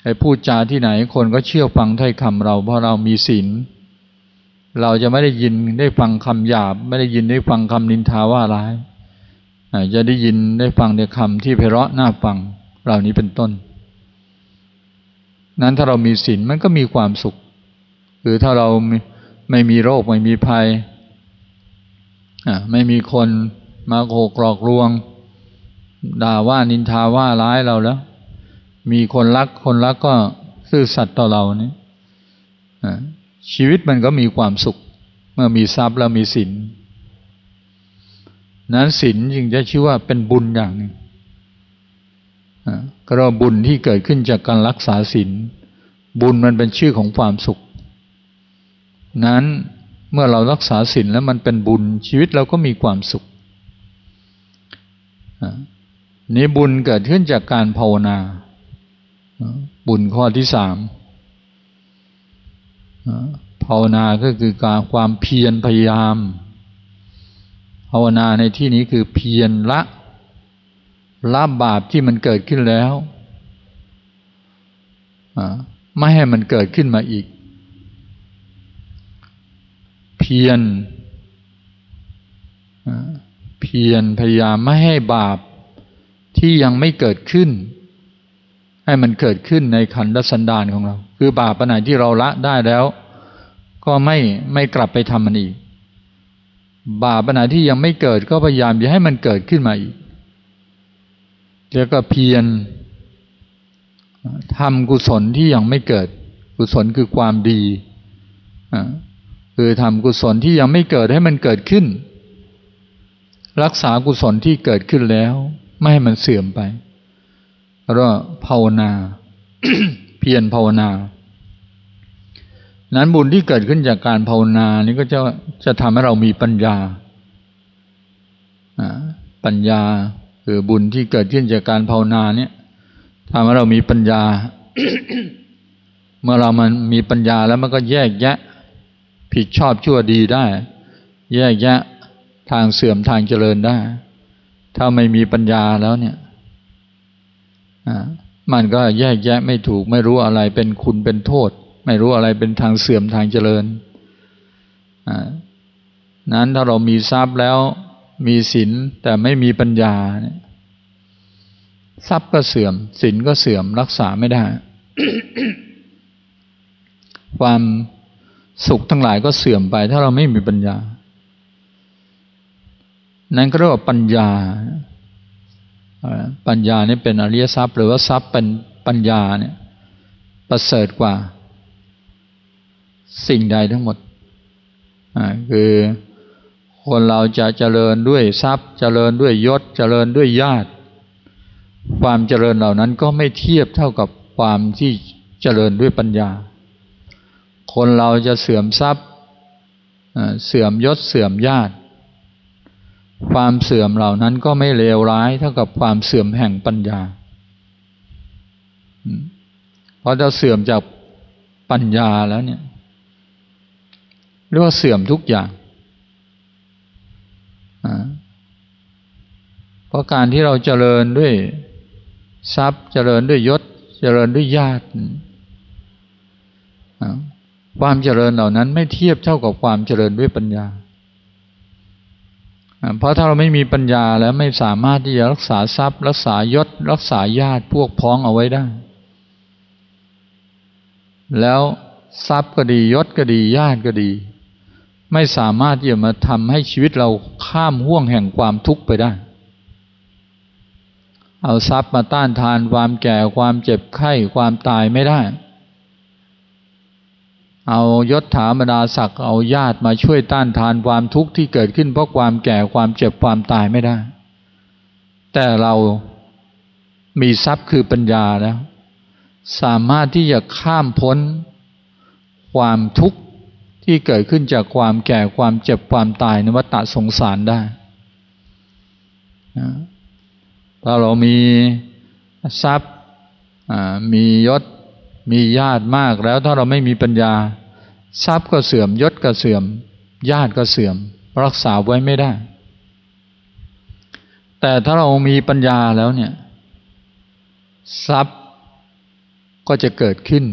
A: ไปพูดจาที่ไหน คนก็เชื่อฟังถ้อยคำเรา เพราะเรามีศีลเราจะไม่ได้ยินได้ฟังคำหยาบ ไม่ได้ยินได้ฟังคำนินทาว่าร้ายจะได้ยินได้ฟังในคำที่เพราะน่าฟังเหล่านี้เป็นต้น นั้นถ้าเรามีศีลมันก็มีความสุขคือถ้าเราไม่มีโรคไม่มีภัย ไม่มีคนมาโกกหลอกลวง ด่าว่านินทาว่าร้ายเราแล้ว มีคนรักคนรักก็ซื่อสัตย์ต่อเรานี่ชีวิตมันก็มีความสุข เมื่อมีทรัพย์แล้วมีศีลนั้นศีลจึงจะชื่อว่าเป็นบุญอย่างหนึ่งก็เราบุญที่เกิดขึ้นจากการรักษาศีลบุญมันเป็นชื่อของความสุข นั้น เมื่อเรารักษาศีลแล้วมันเป็นบุญชีวิตเราก็มีความสุขนี้บุญเกิดขึ้นจากการภาวนา บุญข้อที่สามภาวนาก็คือการความเพียรพยายาม ภาวนาในที่นี้คือเพียรละละบาปที่มันเกิดขึ้นแล้วไม่ให้มันเกิดขึ้นมาอีก เพียรเพียรพยายามไม่ให้บาปที่ยังไม่เกิดขึ้น ให้มันเกิดขึ้นในขันธสันดานของเรา คือบาปปัญหาที่เราละได้แล้ว ก็ไม่ไม่กลับไปทำมันอีก บาปปัญหาที่ยังไม่เกิดก็พยายามจะให้มันเกิดขึ้นมาอีก แล้วก็เพียรทำกุศลที่ยังไม่เกิด กุศลคือความดี คือทำกุศลที่ยังไม่เกิดให้มันเกิดขึ้น รักษากุศลที่เกิดขึ้นแล้ว ไม่ให้มันเสื่อมไปแล้วก็ภาวนา เพียรภาวนา นั้นบุญที่เกิดขึ้นจากการภาวนานี้ก็จะจะทำให้เรามีปัญญาปัญญาคือบุญที่เกิดขึ้นจากการภาวนาเนี่ยทำให้เรามีปัญญา เมื่อเรามันมีปัญญาแล้วมันก็แยกแยะ ผิดชอบชั่วดีได้ แยกแยะทางเสื่อมทางเจริญได้ ถ้าไม่มีปัญญาแล้วเนี่ยมันก็แยกแยะไม่ถูก ไม่รู้อะไรเป็นคุณเป็นโทษ ไม่รู้อะไรเป็นทางเสื่อมทางเจริญนั้นถ้าเรามีทรัพย์แล้วมีศีลแต่ไม่มีปัญญาเนี่ยทรัพย์ก็เสื่อมศีลก็เสื่อมรักษาไม่ได้ ความ สุขทั้งหลายก็เสื่อมไป ถ้าเราไม่มีปัญญา นั้นก็เรียกว่าปัญญา ปัญญานี่เป็นอริยทรัพย์ หรือว่าทรัพย์เป็นปัญญาเนี่ยประเสริฐกว่า สิ่งใดทั้งหมดคือคนเราจะเจริญด้วยทรัพย์ เจริญด้วยยศ เจริญด้วยญาติ ความเจริญเหล่านั้นก็ไม่เทียบเท่ากับความที่เจริญด้วยปัญญา คนเราจะเสื่อมทรัพย์ เสื่อมยศเสื่อมญาติ ความเสื่อมเหล่านั้นก็ไม่เลวร้ายเท่ากับความเสื่อมแห่งปัญญา เพราะจะเสื่อมจากปัญญาแล้วเนี่ยเรียกว่าเสื่อมทุกอย่างเพราะการที่เราเจริญด้วยทรัพย์เจริญด้วยยศ เจริญด้วยญาติ ความเจริญเหล่านั้นไม่เทียบเท่ากับความเจริญด้วยปัญญา เพราะถ้าเราไม่มีปัญญาแล้วไม่สามารถที่จะรักษาทรัพย์ รักษายศ รักษาญาติพวกพ้องเอาไว้ได้ แล้วทรัพย์ก็ดียศก็ดีญาติก็ดี ไม่สามารถที่จะมาทำให้ชีวิตเราข้ามห่วงแห่งความทุกข์ไปได้ เอาทรัพย์มาต้านทานความแก่ความเจ็บไข้ความตายไม่ได้ เอายศถาบรรดาศักดิ์เอาญาติมาช่วยต้านทานความทุกข์ที่เกิดขึ้นเพราะความแก่ความเจ็บความตายไม่ได้ แต่เรามีทรัพย์คือปัญญาแล้ว สามารถที่จะข้ามพ้น ความทุกข์ที่เกิดขึ้นจากความแก่ความเจ็บความตายในวัฏสงสารได้ถ้าเรามีทรัพย์มียศ มีญาติมากแล้วถ้าเราไม่มีปัญญา ทรัพย์ก็เสื่อมยศก็เสื่อม ญาติก็เสื่อม รักษาไว้ไม่ได้ แต่ถ้าเรามีปัญญาแล้วเนี่ย ทรัพย์ก็จะเกิดขึ้น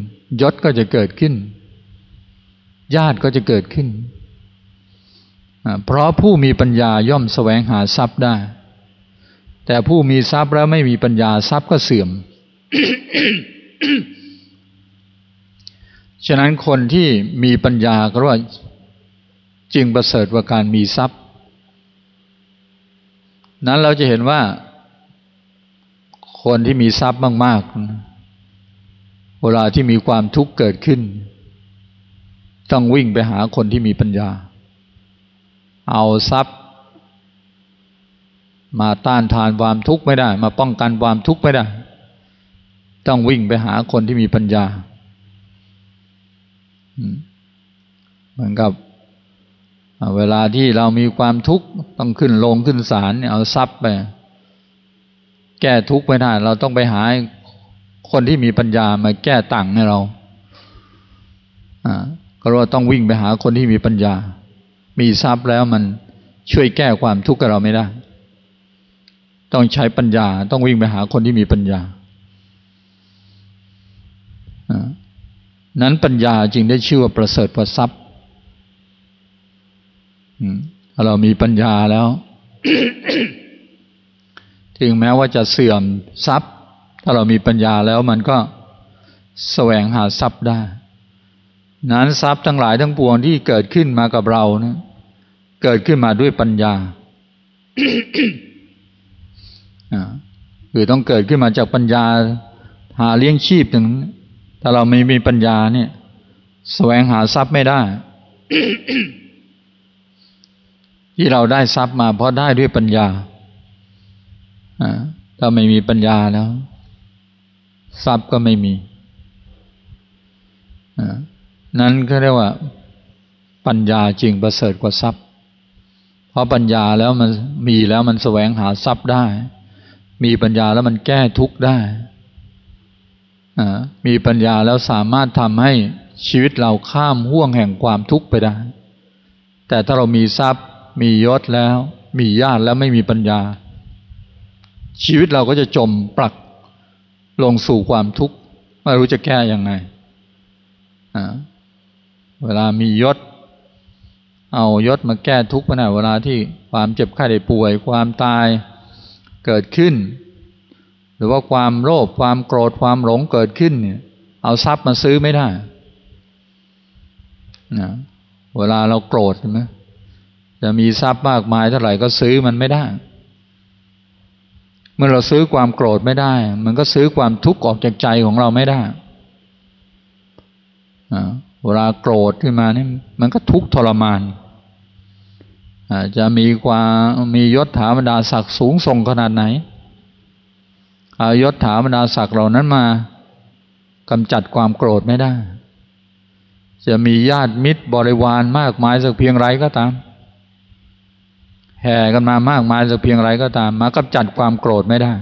A: ยศก็จะเกิดขึ้น ญาติก็จะเกิดขึ้น เพราะผู้มีปัญญาย่อมแสวงหาทรัพย์ได้ แต่ผู้มีทรัพย์แล้วไม่มีปัญญาทรัพย์ก็เสื่อม ฉะนั้นคนที่มีปัญญาก็ว่าจึงประเสริฐกว่าการมีทรัพย์ นั้นเราจะเห็นว่า คนที่มีทรัพย์มากๆ เวลาที่มีความทุกข์เกิดขึ้น ต้องวิ่งไปหาคนที่มีปัญญา เอาทรัพย์ มาต้านทานความทุกข์ไม่ได้ มาป้องกันความทุกข์ไม่ได้ ต้องวิ่งไปหาคนที่มีปัญญา เหมือนกับเวลาที่เรามีความทุกข์ต้องขึ้นลงขึ้นศาลเอาทรัพย์ไป แก้ทุกข์ไม่ได้เราต้องไปหาคนที่มีปัญญามาแก้ต่างให้เราก็เราต้องวิ่งไปหาคนที่มีปัญญา มีทรัพย์แล้วมันช่วยแก้ความทุกข์กับเราไม่ได้ ต้องใช้ปัญญา ต้องวิ่งไปหาคนที่มีปัญญา นั้นปัญญาจึงได้ชื่อว่าประเสริฐกว่าทรัพย์เรามีปัญญาแล้ว ถึงแม้ว่าจะเสื่อมทรัพย์ ถ้าเรามีปัญญาแล้วมันก็แสวงหาทรัพย์ได้ นั้นทรัพย์ทั้งหลายทั้งปวงที่เกิดขึ้นมากับเรานะเกิดขึ้นมาด้วยปัญญาคือต้องเกิดขึ้นมาจากปัญญาหาเลี้ยงชีพถึง ถ้าเราไม่มีปัญญาเนี่ยแสวงหาทรัพย์ไม่ได้ ที่เราได้ทรัพย์มาเพราะได้ด้วยปัญญาถ้าไม่มีปัญญาแล้ว ทรัพย์ก็ไม่มีนั้นก็เรียกว่า ปัญญาจริงประเสริฐกว่าทรัพย์ เพราะปัญญาแล้วมันมีแล้วมันแสวงหาทรัพย์ได้ มีปัญญาแล้วมันแก้ทุกข์ได้ มีปัญญาแล้วสามารถทำให้ชีวิตเราข้ามห่วงแห่งความทุกข์ไปได้ แต่ถ้าเรามีทรัพย์ มียศแล้ว มีญาติแล้วไม่มีปัญญา ชีวิตเราก็จะจมปลักลงสู่ความทุกข์ไม่รู้จะแก้ยังไง เวลามียศ เอายศมาแก้ทุกข์ปัญหาเวลาที่ความเจ็บไข้ได้ป่วย ความตายเกิดขึ้น รือว่าความโลภความโกรธความหลงเกิดขึ้นเนี่ยเอาทรัพย์มาซื้อไม่ได้นะเวลาเราโกรธใช่ไหมจะมีทรัพย์มากมายเท่าไหร่ก็ซื้อมันไม่ได้ เมื่อเราซื้อความโกรธไม่ได้ มันก็ซื้อความทุกข์ออกจากใจของเราไม่ได้เวลาโกรธขึ้นมานี่มันก็ทุกข์ทรมานจะมีความมียศถาบรรดาศักดิ์สูงส่งขนาดไหน เอายศถาบรรดาศักดิ์เหล่านั้นมากำจัดความโกรธไม่ได้ จะมีญาติมิตรบริวารมากมายสักเพียงไรก็ตาม แห่กันมามากมายสักเพียงไรก็ตาม มากำจัดความโกรธไม่ได้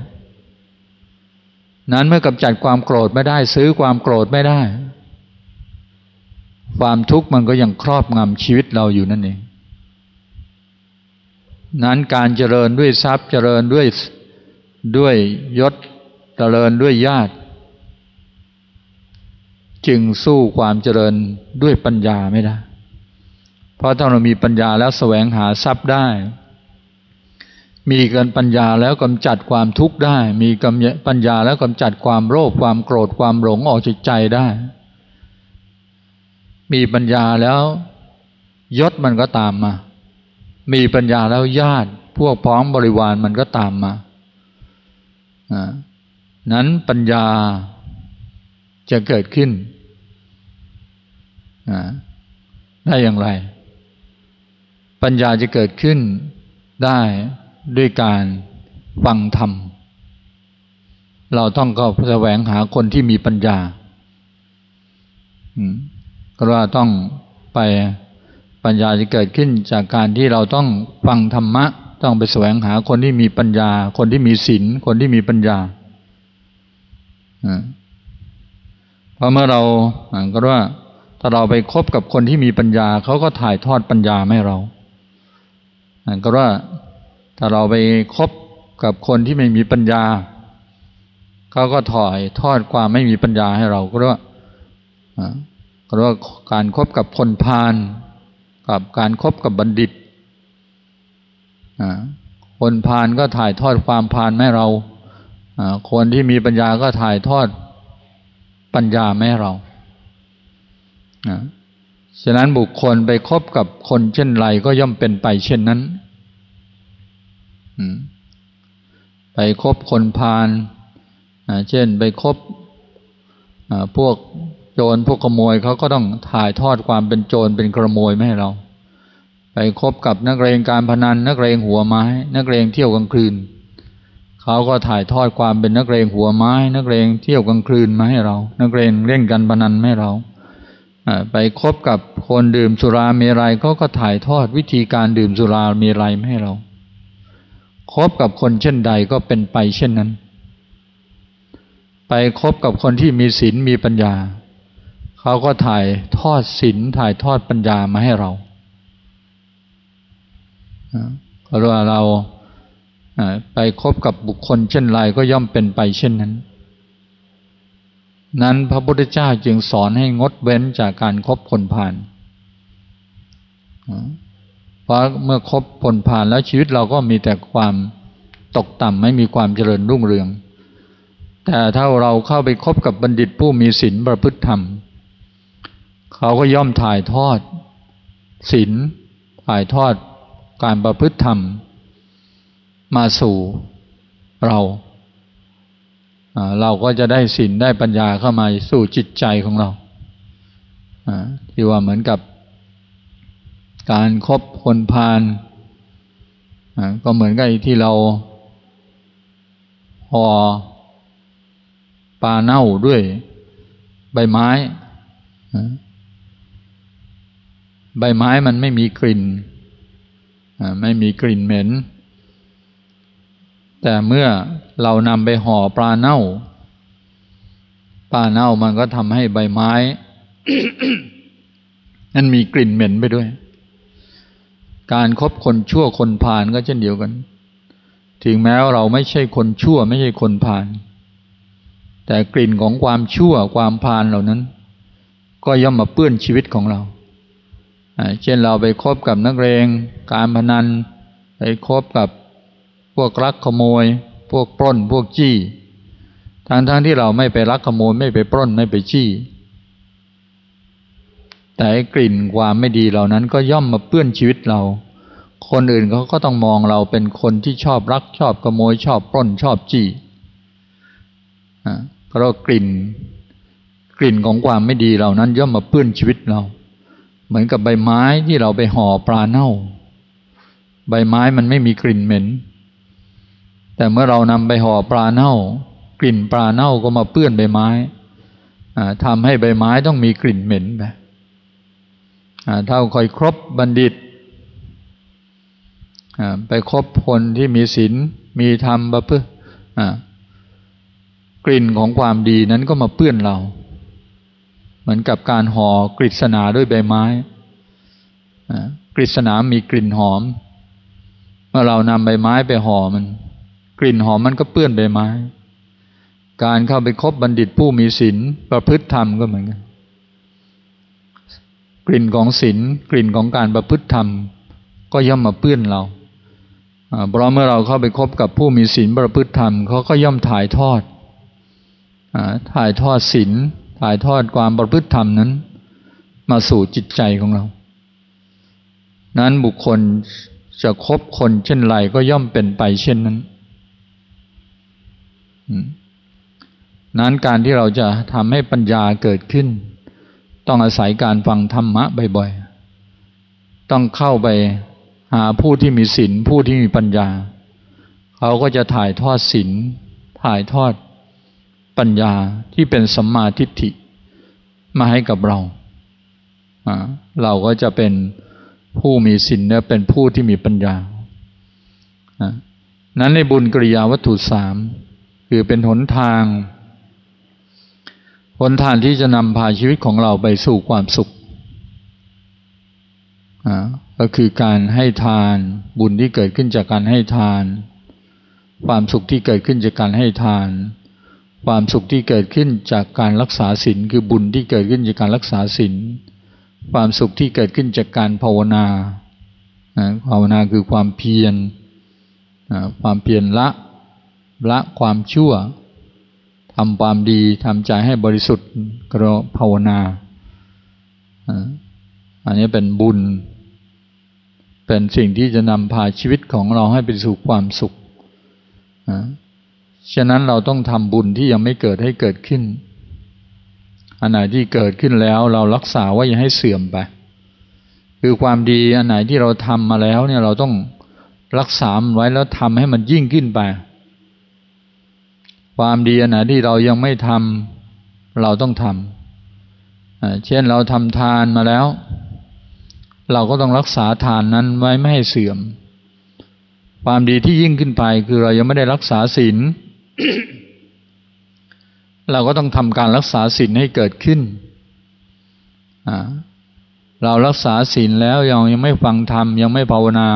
A: นั้นเมื่อกำจัดความโกรธไม่ได้ ซื้อความโกรธไม่ได้ ความทุกข์มันก็ยังครอบงำชีวิตเราอยู่นั่นเองนั้นการเจริญด้วยทรัพย์เจริญด้วยด้วยยศ เจริญด้วยญาติ จึงสู้ความเจริญด้วยปัญญาไม่ได้ เพราะถ้าเรามีปัญญาแล้วแสวงหาทรัพย์ได้ มีกันปัญญาแล้วกำจัดความทุกข์ได้ มีกำปัญญาแล้วกำจัดความโลภความโกรธความหลงออกจากใจได้ มีปัญญาแล้วยศมันก็ตามมา มีปัญญาแล้วญาติพวกพ้องบริวารมันก็ตามมา นั้นปัญญาจะเกิดขึ้นได้อย่างไร ปัญญาจะเกิดขึ้นได้ด้วยการฟังธรรม เราต้องก็แสวงหาคนที่มีปัญญาก็ว่าต้องไปปัญญาจะเกิดขึ้นจากการที่เราต้องฟังธรรมะ ต้องไปแสวงหาคนที่มีปัญญา คนที่มีศีลคนที่มีปัญญา เพราะเมื่อเราก็ว่าถ้าเราไปคบกับคนที่มีปัญญาเขาก็ถ่ายทอดปัญญาให้เราก็ว่าถ้าเราไปคบกับคนที่ไม่มีปัญญาเขาก็ถอยทอดความไม่มีปัญญาให้เราก็ว่าเรียกว่าการครบกับคนพาลกับการครบกับบัณฑิตคนพาลก็ถ่ายทอดความพาลแม่เรา คนที่มีปัญญาก็ถ่ายทอดปัญญาแม่เราฉะนั้นบุคคลไปคบกับคนเช่นไรก็ย่อมเป็นไปเช่นนั้นไปคบคนพาลเช่นไปคบพวกโจรพวกขโมยเขาก็ต้องถ่ายทอดความเป็นโจรเป็นขโมยไม่ให้เรา ไปคบกับนักเรงการพนัน นักเรงหัวไม้ นักเรงเที่ยวกลางคืน เขาก็ถ่ายทอดความเป็นนักเรงหัวไม้ นักเรงเที่ยวกลางคืนมาให้เรา นักเรงเล่นกันพนันไม่เราไปคบกับคนดื่มสุราเมรัยเขาก็ถ่ายทอดวิธีการดื่มสุราเมรัยให้เราคบกับคนเช่นใดก็เป็นไปเช่นนั้น ไปคบกับคนที่มีศีลมีปัญญา เขาก็ถ่ายทอดศีลถ่ายทอดปัญญามาให้เราเพราะว่าเรา ไปคบกับบุคคลเช่นไรก็ย่อมเป็นไปเช่นนั้น นั้นพระพุทธเจ้าจึงสอนให้งดเว้นจากการครบคนผ่าน เพราะเมื่อคบผลผ่านแล้วชีวิตเราก็มีแต่ความตกต่ำไม่มีความเจริญรุ่งเรือง แต่ถ้าเราเข้าไปคบกับบัณฑิตผู้มีศีลประพฤติธรรม เขาก็ย่อมถ่ายทอดศีลถ่ายทอดการประพฤติธรรม มาสู่เรา เราก็จะได้ศีลได้ปัญญาเข้ามาสู่จิตใจของเราที่ว่าเหมือนกับการครบคนพาลก็เหมือนกับที่เราห่อปลาเน่าด้วยใบไม้ใบไม้มันไม่มีกลิ่นไม่มีกลิ่นเหม็น แต่เมื่อเรานำไปห่อปลาเน่า ปลาเน่ามันก็ทำให้ใบไม้ นั้นมีกลิ่นเหม็นไปด้วย การครบคนชั่วคนพาลก็เช่นเดียวกัน ถึงแม้ว่าเราไม่ใช่คนชั่วไม่ใช่คนพาลแต่กลิ่นของความชั่วความพาลเหล่านั้น ก็ย่อมมาเปื้อนชีวิตของเรา เช่นเราไปคบกับนักเรงการพนัน ไปคบกับ พวกลักขโมย พวกปล้น พวกจี้ทั้งๆทที่เราไม่ไปลักขโมยไม่ไปปล้นไม่ไปจี้ แต่กลิ่นความไม่ดีเหล่านั้นก็ย่อมมาเปื้อนชีวิตเรา คนอื่นเขาก็ต้องมองเราเป็นคนที่ชอบรักชอบขโมย ชอบปล้นชอบจี้เพราะกลิ่น กลิ่นของความไม่ดีเหล่านั้น ย่อมมาเปื้อนชีวิตเรา เหมือนกับใบไม้ที่เราไปห่อปลาเน่า ใบไม้มันไม่มีกลิ่นเหม็น แต่เมื่อเรานำไปห่อปลาเน่า กลิ่นปลาเน่าก็มาเปื้อนใบไม้ทำให้ใบไม้ต้องมีกลิ่นเหม็นไปถ้าคอยครบบัณฑิต ไปคบคนที่มีศีลมีธรรมประพฤติกลิ่นของความดีนั้นก็มาเปื้อนเรา เหมือนกับการห่อกฤษณาด้วยใบไม้กฤษณามีกลิ่นหอม เมื่อเรานำใบไม้ไปห่อมัน กลิ่นหอมมันก็เปื้อนใบไม้ การเข้าไปคบบัณฑิตผู้มีศีลประพฤติธรรมก็เหมือนกัน กลิ่นของศีลกลิ่นของการประพฤติธรรม ก็ย่อมมาเปื้อนเราเพราะเมื่อเราเข้าไปคบกับผู้มีศีลประพฤติธรรมเขาก็ย่อมถ่ายทอดถ่ายทอดศีลถ่ายทอดความประพฤติธรรมนั้น มาสู่จิตใจของเรา นั้นบุคคลจะคบคนเช่นไรก็ย่อมเป็นไปเช่นนั้น นั้นการที่เราจะทำให้ปัญญาเกิดขึ้น ต้องอาศัยการฟังธรรมะบ่อยๆ ต้องเข้าไปหาผู้ที่มีศีลผู้ที่มีปัญญา เขาก็จะถ่ายทอดศีลถ่ายทอดปัญญาที่เป็นสัมมาทิฏฐิมาให้กับเรา เราก็จะเป็นผู้มีศีลและเป็นผู้ที่มีปัญญานั้นในบุญกริยาวัตถุสาม คือเป็นหนทาง หนทางที่จะนำพาชีวิตของเราไปสู่ความสุข ก็คือการให้ทานบุญที่เกิดขึ้นจากการให้ทาน ความสุขที่เกิดขึ้นจากการให้ทาน ความสุขที่เกิดขึ้นจากการรักษาศีลคือบุญที่เกิดขึ้นจากการรักษาศีลความสุขที่เกิดขึ้นจากการภาวนาภาวนาคือความเพียรความเพียรละ ละความชั่วทำความดีทำใจให้บริสุทธิ์ก็ภาวนา อันนี้เป็นบุญ เป็นสิ่งที่จะนำพาชีวิตของเราให้ไปสู่ความสุข ฉะนั้นเราต้องทำบุญที่ยังไม่เกิดให้เกิดขึ้น อันไหนที่เกิดขึ้นแล้วเรารักษาไว้อย่าให้เสื่อมไป คือความดีอันไหนที่เราทำมาแล้วเนี่ยเราต้องรักษาไว้แล้วทำให้มันยิ่งขึ้นไป ความดีอันไหนที่เรายังไม่ทำเราต้องทำเช่นเราทำทานมาแล้ว เราก็ต้องรักษาทานนั้นไว้ไม่ให้เสื่อม ความดีที่ยิ่งขึ้นไปคือเรายังไม่ได้รักษาศีลเราก็ต้องทำการรักษาศีลให้เกิดขึ้น เรารักษาศีลแล้วยังยังไม่ฟังธรรมยังไม่ภาวนา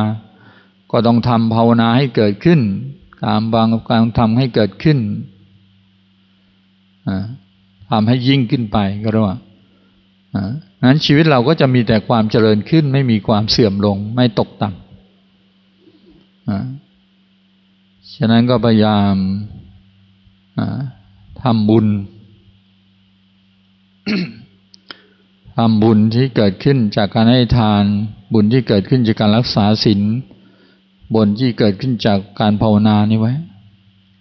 A: ก็ต้องทำภาวนาให้เกิดขึ้น การบางการทำให้เกิดขึ้น ทำให้ยิ่งขึ้นไปก็เรียกว่านั้นชีวิตเราก็จะมีแต่ความเจริญขึ้น ไม่มีความเสื่อมลง ไม่ตกต่ำฉะนั้นก็พยายามทำบุญทำบุญที่เกิดขึ้นจากการให้ทาน บุญที่เกิดขึ้นจากการรักษาศีลบนที่เกิดขึ้นจากการภาวนานี้ไว้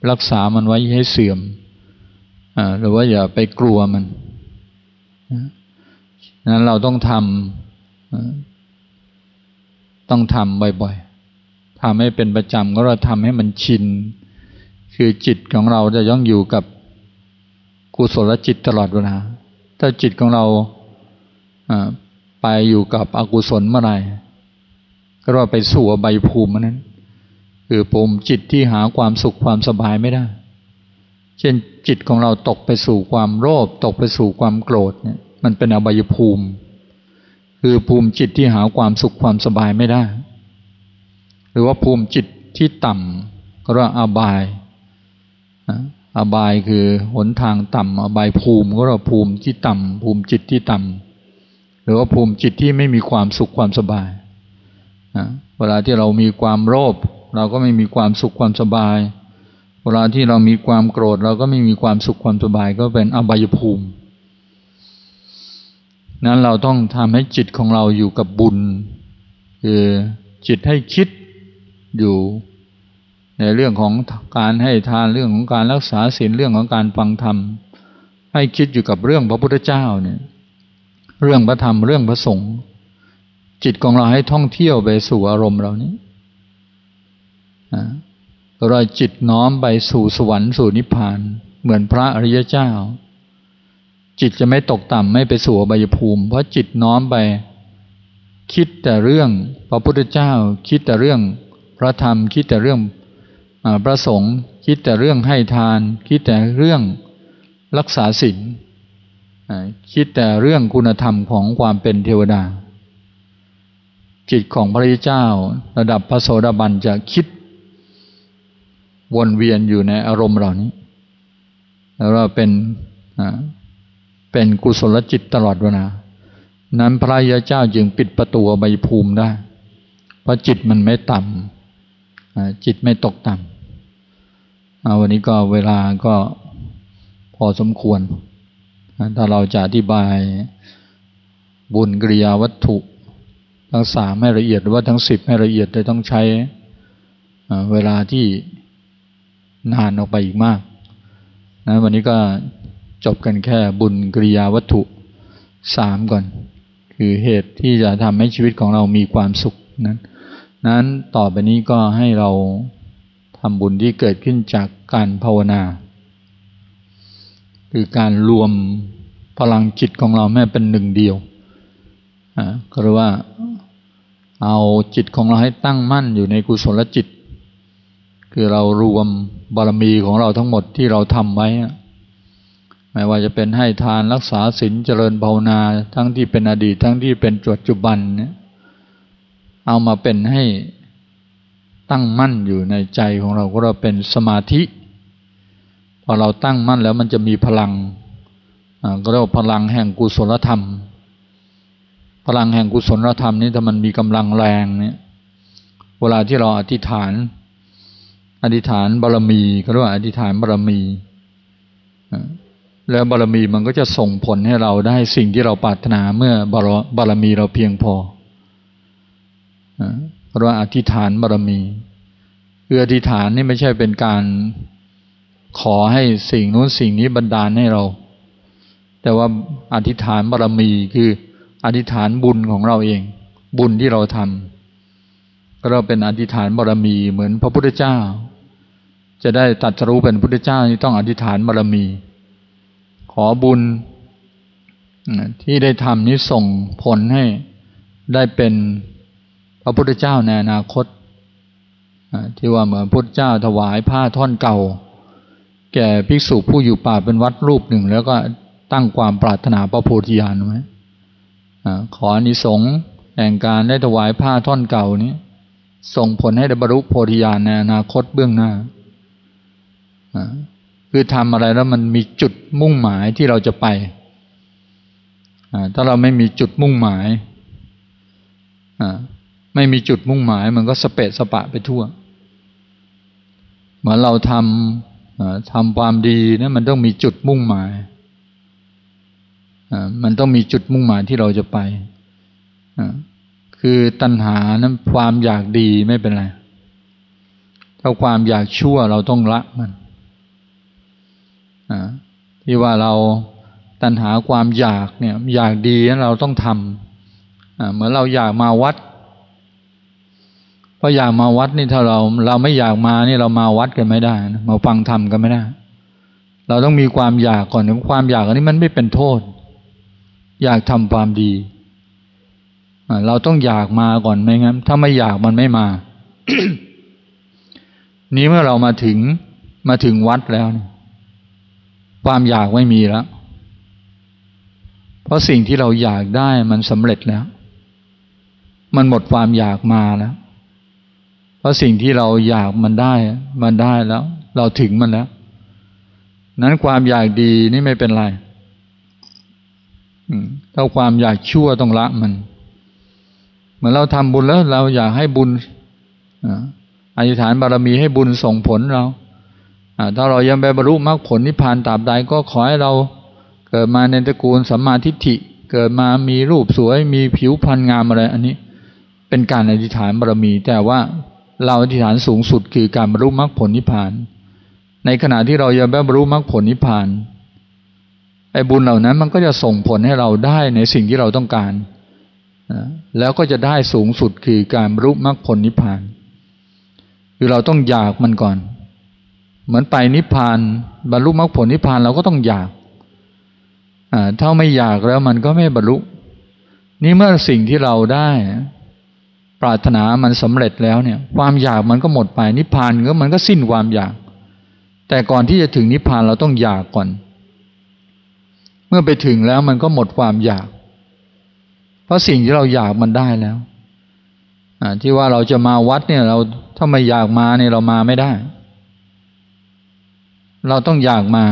A: รักษามันไว้ให้เสื่อม หรือว่าอย่าไปกลัวมันนั้นเราต้องทำต้องทำบ่อยๆทำให้เป็นประจำก็เราทำให้มันชิน คือจิตของเราจะย่องอยู่กับกุศลจิตตลอดเวลาถ้าจิตของเราไปอยู่กับอกุศลเมื่อไหร่ก็ว่าไปสู่ใบภูมินั้น คือภูมิจิตที่หาความสุขความสบายไม่ได้ เช่นจิตของเราตกไปสู่ความโลภตกไปสู่ความโกรธเนี่ยมันเป็นอบายภูมิ คือภูมิจิตที่หาความสุขความสบายไม่ได้ หรือว่าภูมิจิตที่ต่ำก็เรียกอบายอบายคือหนทางต่ำอบายภูมิก็เรียกภูมิที่ต่ำภูมิจิตที่ต่ำหรือว่าภูมิจิตที่ไม่มีความสุขความสบายเวลาที่เรามีความโลภเราก็ไม่มีความสุขความสบาย เวลาที่เรามีความโกรธ เราก็ไม่มีความสุขความสบายก็เป็นอบายภูมิ นั้นเราต้องทำให้จิตของเราอยู่กับบุญ คือจิตให้คิดอยู่ในเรื่องของการให้ทานเรื่องของการรักษาศีลเรื่องของการฟังธรรม ให้คิดอยู่กับเรื่องพระพุทธเจ้าเนี่ยเรื่องพระธรรมเรื่องพระสงฆ์จิตของเราให้ท่องเที่ยวไปสู่อารมณ์เรานี้ เราจิตน้อมไปสู่สวรรค์สู่นิพพาน เหมือนพระอริยเจ้า จิตจะไม่ตกต่ำไม่ไปสู่อบายภูมิ เพราะจิตน้อมไป คิดแต่เรื่องพระพุทธเจ้า คิดแต่เรื่องพระธรรม คิดแต่เรื่องพระสงฆ์คิดแต่เรื่องให้ทาน คิดแต่เรื่องรักษาศีลคิดแต่เรื่องคุณธรรมของความเป็นเทวดา จิตของพระเจ้า ระดับพระโสดาบันจะคิด วนเวียนอยู่ในอารมณ์เหล่านี้แล้วเราเป็นเป็นกุศลจิตตลอดเวลานั้นพระยาเจ้าจึงปิดประตูใบภูมิได้ เพราะจิตมันไม่ต่ำจิตไม่ตกต่ำวันนี้ก็เวลาก็พอสมควร ถ้าเราจะอธิบายบุญกริยาวัตถุทั้งสามให้ละเอียดหรือว่าทั้งสิบให้ละเอียดจะต้องใช้เวลาที่ นานออกไปอีกมากนะวันนี้ก็จบกันแค่บุญกริยาวัตถุสามก่อน คือเหตุที่จะทำให้ชีวิตของเรามีความสุขนั้นนั้นต่อไปนี้ก็ให้เราทำบุญที่เกิดขึ้นจากการภาวนา คือการรวมพลังจิตของเราแม่เป็นหนึ่งเดียวอ่าก็เรียกว่าเอาจิตของเราให้ตั้งมั่นอยู่ในกุศลจิต คือเรารวมบารมีของเราทั้งหมดที่เราทำไว้ไม่ว่าจะเป็นให้ทานรักษาศีลเจริญภาวนา ทั้งที่เป็นอดีต ทั้งที่เป็นปัจจุบันเนี่ยเอามาเป็นให้ตั้งมั่นอยู่ในใจของเราก็เราเป็นสมาธิ พอเราตั้งมั่นแล้วมันจะมีพลังก็เรียกว่าพลังแห่งกุศลธรรม พลังแห่งกุศลธรรมนี้ถ้ามันมีกำลังแรงเนี่ยเวลาที่เราอธิษฐาน อธิษฐานบารมีก็เรียกว่าอธิษฐานบารมีแล้วบารมีมันก็จะส่งผลให้เราได้สิ่งที่เราปรารถนาเมื่อบารบารมีเราเพียงพอเรียกว่าอธิษฐานบารมีคืออธิษฐานนี่ไม่ใช่เป็นการขอให้สิ่งนู้นสิ่งนี้บันดาลให้เรา แต่ว่าอธิษฐานบารมีคืออธิษฐานบุญของเราเอง บุญที่เราทำก็เราเป็นอธิษฐานบารมีเหมือนพระพุทธเจ้า จะได้ตัดรู้เป็นพุทธเจ้านี่ต้องอธิษฐานบารมี ขอบุญที่ได้ทำนี้ส่งผลให้ได้เป็นพระพุทธเจ้าในอนาคตที่ว่าเหมือนพุทธเจ้าถวายผ้าท่อนเก่า แก่ภิกษุผู้อยู่ป่าเป็นวัดรูปหนึ่ง แล้วก็ตั้งความปรารถนาพระโพธิญาณไว้ขออนิสงส์แห่งการได้ถวายผ้าท่อนเก่านี้ ส่งผลให้ได้บรรลุโพธิญาณในอนาคตเบื้องหน้า คือทำอะไรแล้วมันมีจุดมุ่งหมายที่เราจะไป ถ้าเราไม่มีจุดมุ่งหมาย ไม่มีจุดมุ่งหมาย มันก็สเปะสปะไปทั่ว เหมือนเราทำทำความดีนะมันต้องมีจุดมุ่งหมาย มันต้องมีจุดมุ่งหมายที่เราจะไป คือตัณหานั้นความอยากดีไม่เป็นไร ถ้าความอยากชั่วเราต้องละมัน ที่ว่าเราตัณหาความอยากเนี่ยอยากดีนั้นเราต้องทำเหมือนเราอยากมาวัดเพราะอยากมาวัดนี่ถ้าเราเราไม่อยากมานี่เรามาวัดกันไม่ได้นะมาฟังธรรมกันไม่ได้ เราต้องมีความอยากก่อนถึงความอยากอันนี้มันไม่เป็นโทษ อยากทำความดี เราต้องอยากมาก่อนไม่งั้น ถ้าไม่อยากมันไม่มา นี้เมื่อเรามาถึงมาถึงวัดแล้ว ความอยากไม่มีแล้ว เพราะสิ่งที่เราอยากได้มันสำเร็จแล้ว มันหมดความอยากมาแล้ว เพราะสิ่งที่เราอยากมันได้ มันได้แล้ว เราถึงมันแล้ว นั้นความอยากดีนี่ไม่เป็นไรถ้าความอยากชั่วต้องละมัน เหมือนเราทำบุญแล้ว เราอยากให้บุญอธิษฐานบารมีให้บุญส่งผลเรา ถ้าเรายังไปบรรลุมรรคผลนิพพานตราบใดก็ขอให้เราเกิดมาในตระกูลสัมมาทิฏฐิ เกิดมามีรูปสวย มีผิวพรรณงามอะไร อันนี้เป็นการอธิษฐานบารมี แต่ว่าเราอธิษฐานสูงสุดคือการบรรลุมรรคผลนิพพาน ในขณะที่เรายังไม่บรรลุมรรคผลนิพพานไอ้บุญเหล่านั้นมันก็จะส่งผลให้เราได้ในสิ่งที่เราต้องการ แล้วก็จะได้สูงสุดคือการบรรลุมรรคผลนิพพาน คือเราต้องอยากมันก่อน เหมือนไปนิพพานบรรลุมรรคผลนิพพานเราก็ต้องอยากถ้าไม่อยากแล้วมันก็ไม่บรรลุ นี่เมื่อสิ่งที่เราได้ ปรารถนามันสำเร็จแล้วเนี่ย ความอยากมันก็หมดไปนิพพานก็มันก็สิ้นความอยาก แต่ก่อนที่จะถึงนิพพานเราต้องอยากก่อน เมื่อไปถึงแล้วมันก็หมดความอยาก เพราะสิ่งที่เราอยากมันได้แล้วที่ว่าเราจะมาวัดเนี่ยเราถ้าไม่อยากมาเนี่ยเรามาไม่ได้ เราต้องอยากมา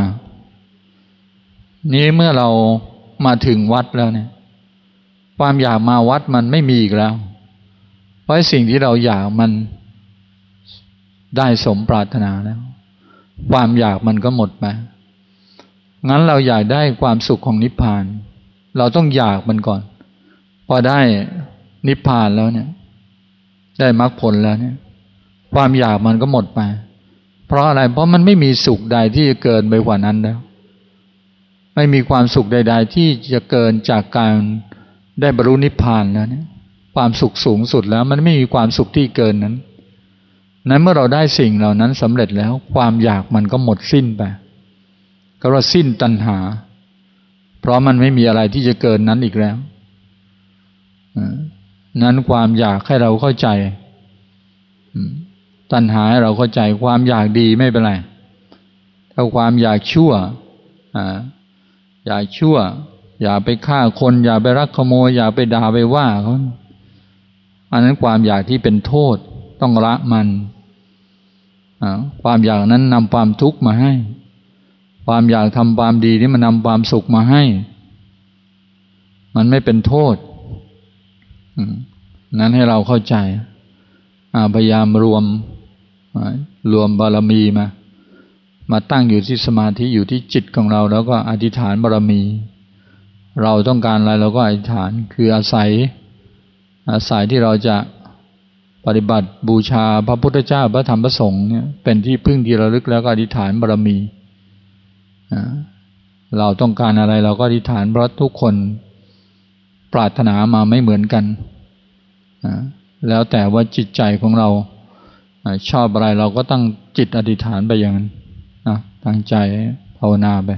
A: นี้เมื่อเรามาถึงวัดแล้วเนี่ย ความอยากมาวัดมันไม่มีอีกแล้ว เพราะสิ่งที่เราอยากมันได้สมปรารถนาแล้ว ความอยากมันก็หมดไปงั้นเราอยากได้ความสุขของนิพพาน เราต้องอยากมันก่อน พอได้นิพพานแล้วเนี่ย ได้มรรคผลแล้วเนี่ย ความอยากมันก็หมดไป เพราะอะไร เพราะมันไม่มีสุขใดที่จะเกินไปกว่านั้นแล้ว ไม่มีความสุขใด ๆ ที่จะเกินจากการได้บรรลุนิพพานแล้วเนี่ยความสุขสูงสุดแล้วมันไม่มีความสุขที่เกินนั้น นั้นเมื่อเราได้สิ่งเหล่านั้นสำเร็จแล้ว ความอยากมันก็หมดสิ้นไป ก็ว่าสิ้นตัณหา เพราะมันไม่มีอะไรที่จะเกินนั้นอีกแล้ว นั้นความอยากให้เราเข้าใจ ตัณหาเราเข้าใจความอยากดีไม่เป็นไร ถ้าความอยากชั่วอยากชั่ว อย่าไปฆ่าคน อย่าไปรักขโมย อย่าไปด่าไปว่าเขาอันนั้นความอยากที่เป็นโทษต้องละมัน ความอยากนั้นนำความทุกข์มาให้ ความอยากทำความดีนี่มันนำความสุขมาให้ มันไม่เป็นโทษ นั้นให้เราเข้าใจ พยายามรวม รวมบารมีมา มาตั้งอยู่ที่สมาธิอยู่ที่จิตของเรา แล้วก็อธิษฐานบารมี เราต้องการอะไรเราก็อธิษฐานคืออาศัย อาศัยที่เราจะปฏิบัติบูชาพระพุทธเจ้าพระธรรมพระสงฆ์เนี่ยเป็นที่พึ่งที่ระลึกแล้วก็อธิษฐานบารมี เราต้องการอะไรเราก็อธิษฐานเพราะทุกคนปรารถนามาไม่เหมือนกัน แล้วแต่ว่าจิตใจของเรา ชอบอะไรเราก็ตั้งจิตอธิษฐานไปอย่างนั้นนะตั้งใจภาวนาไป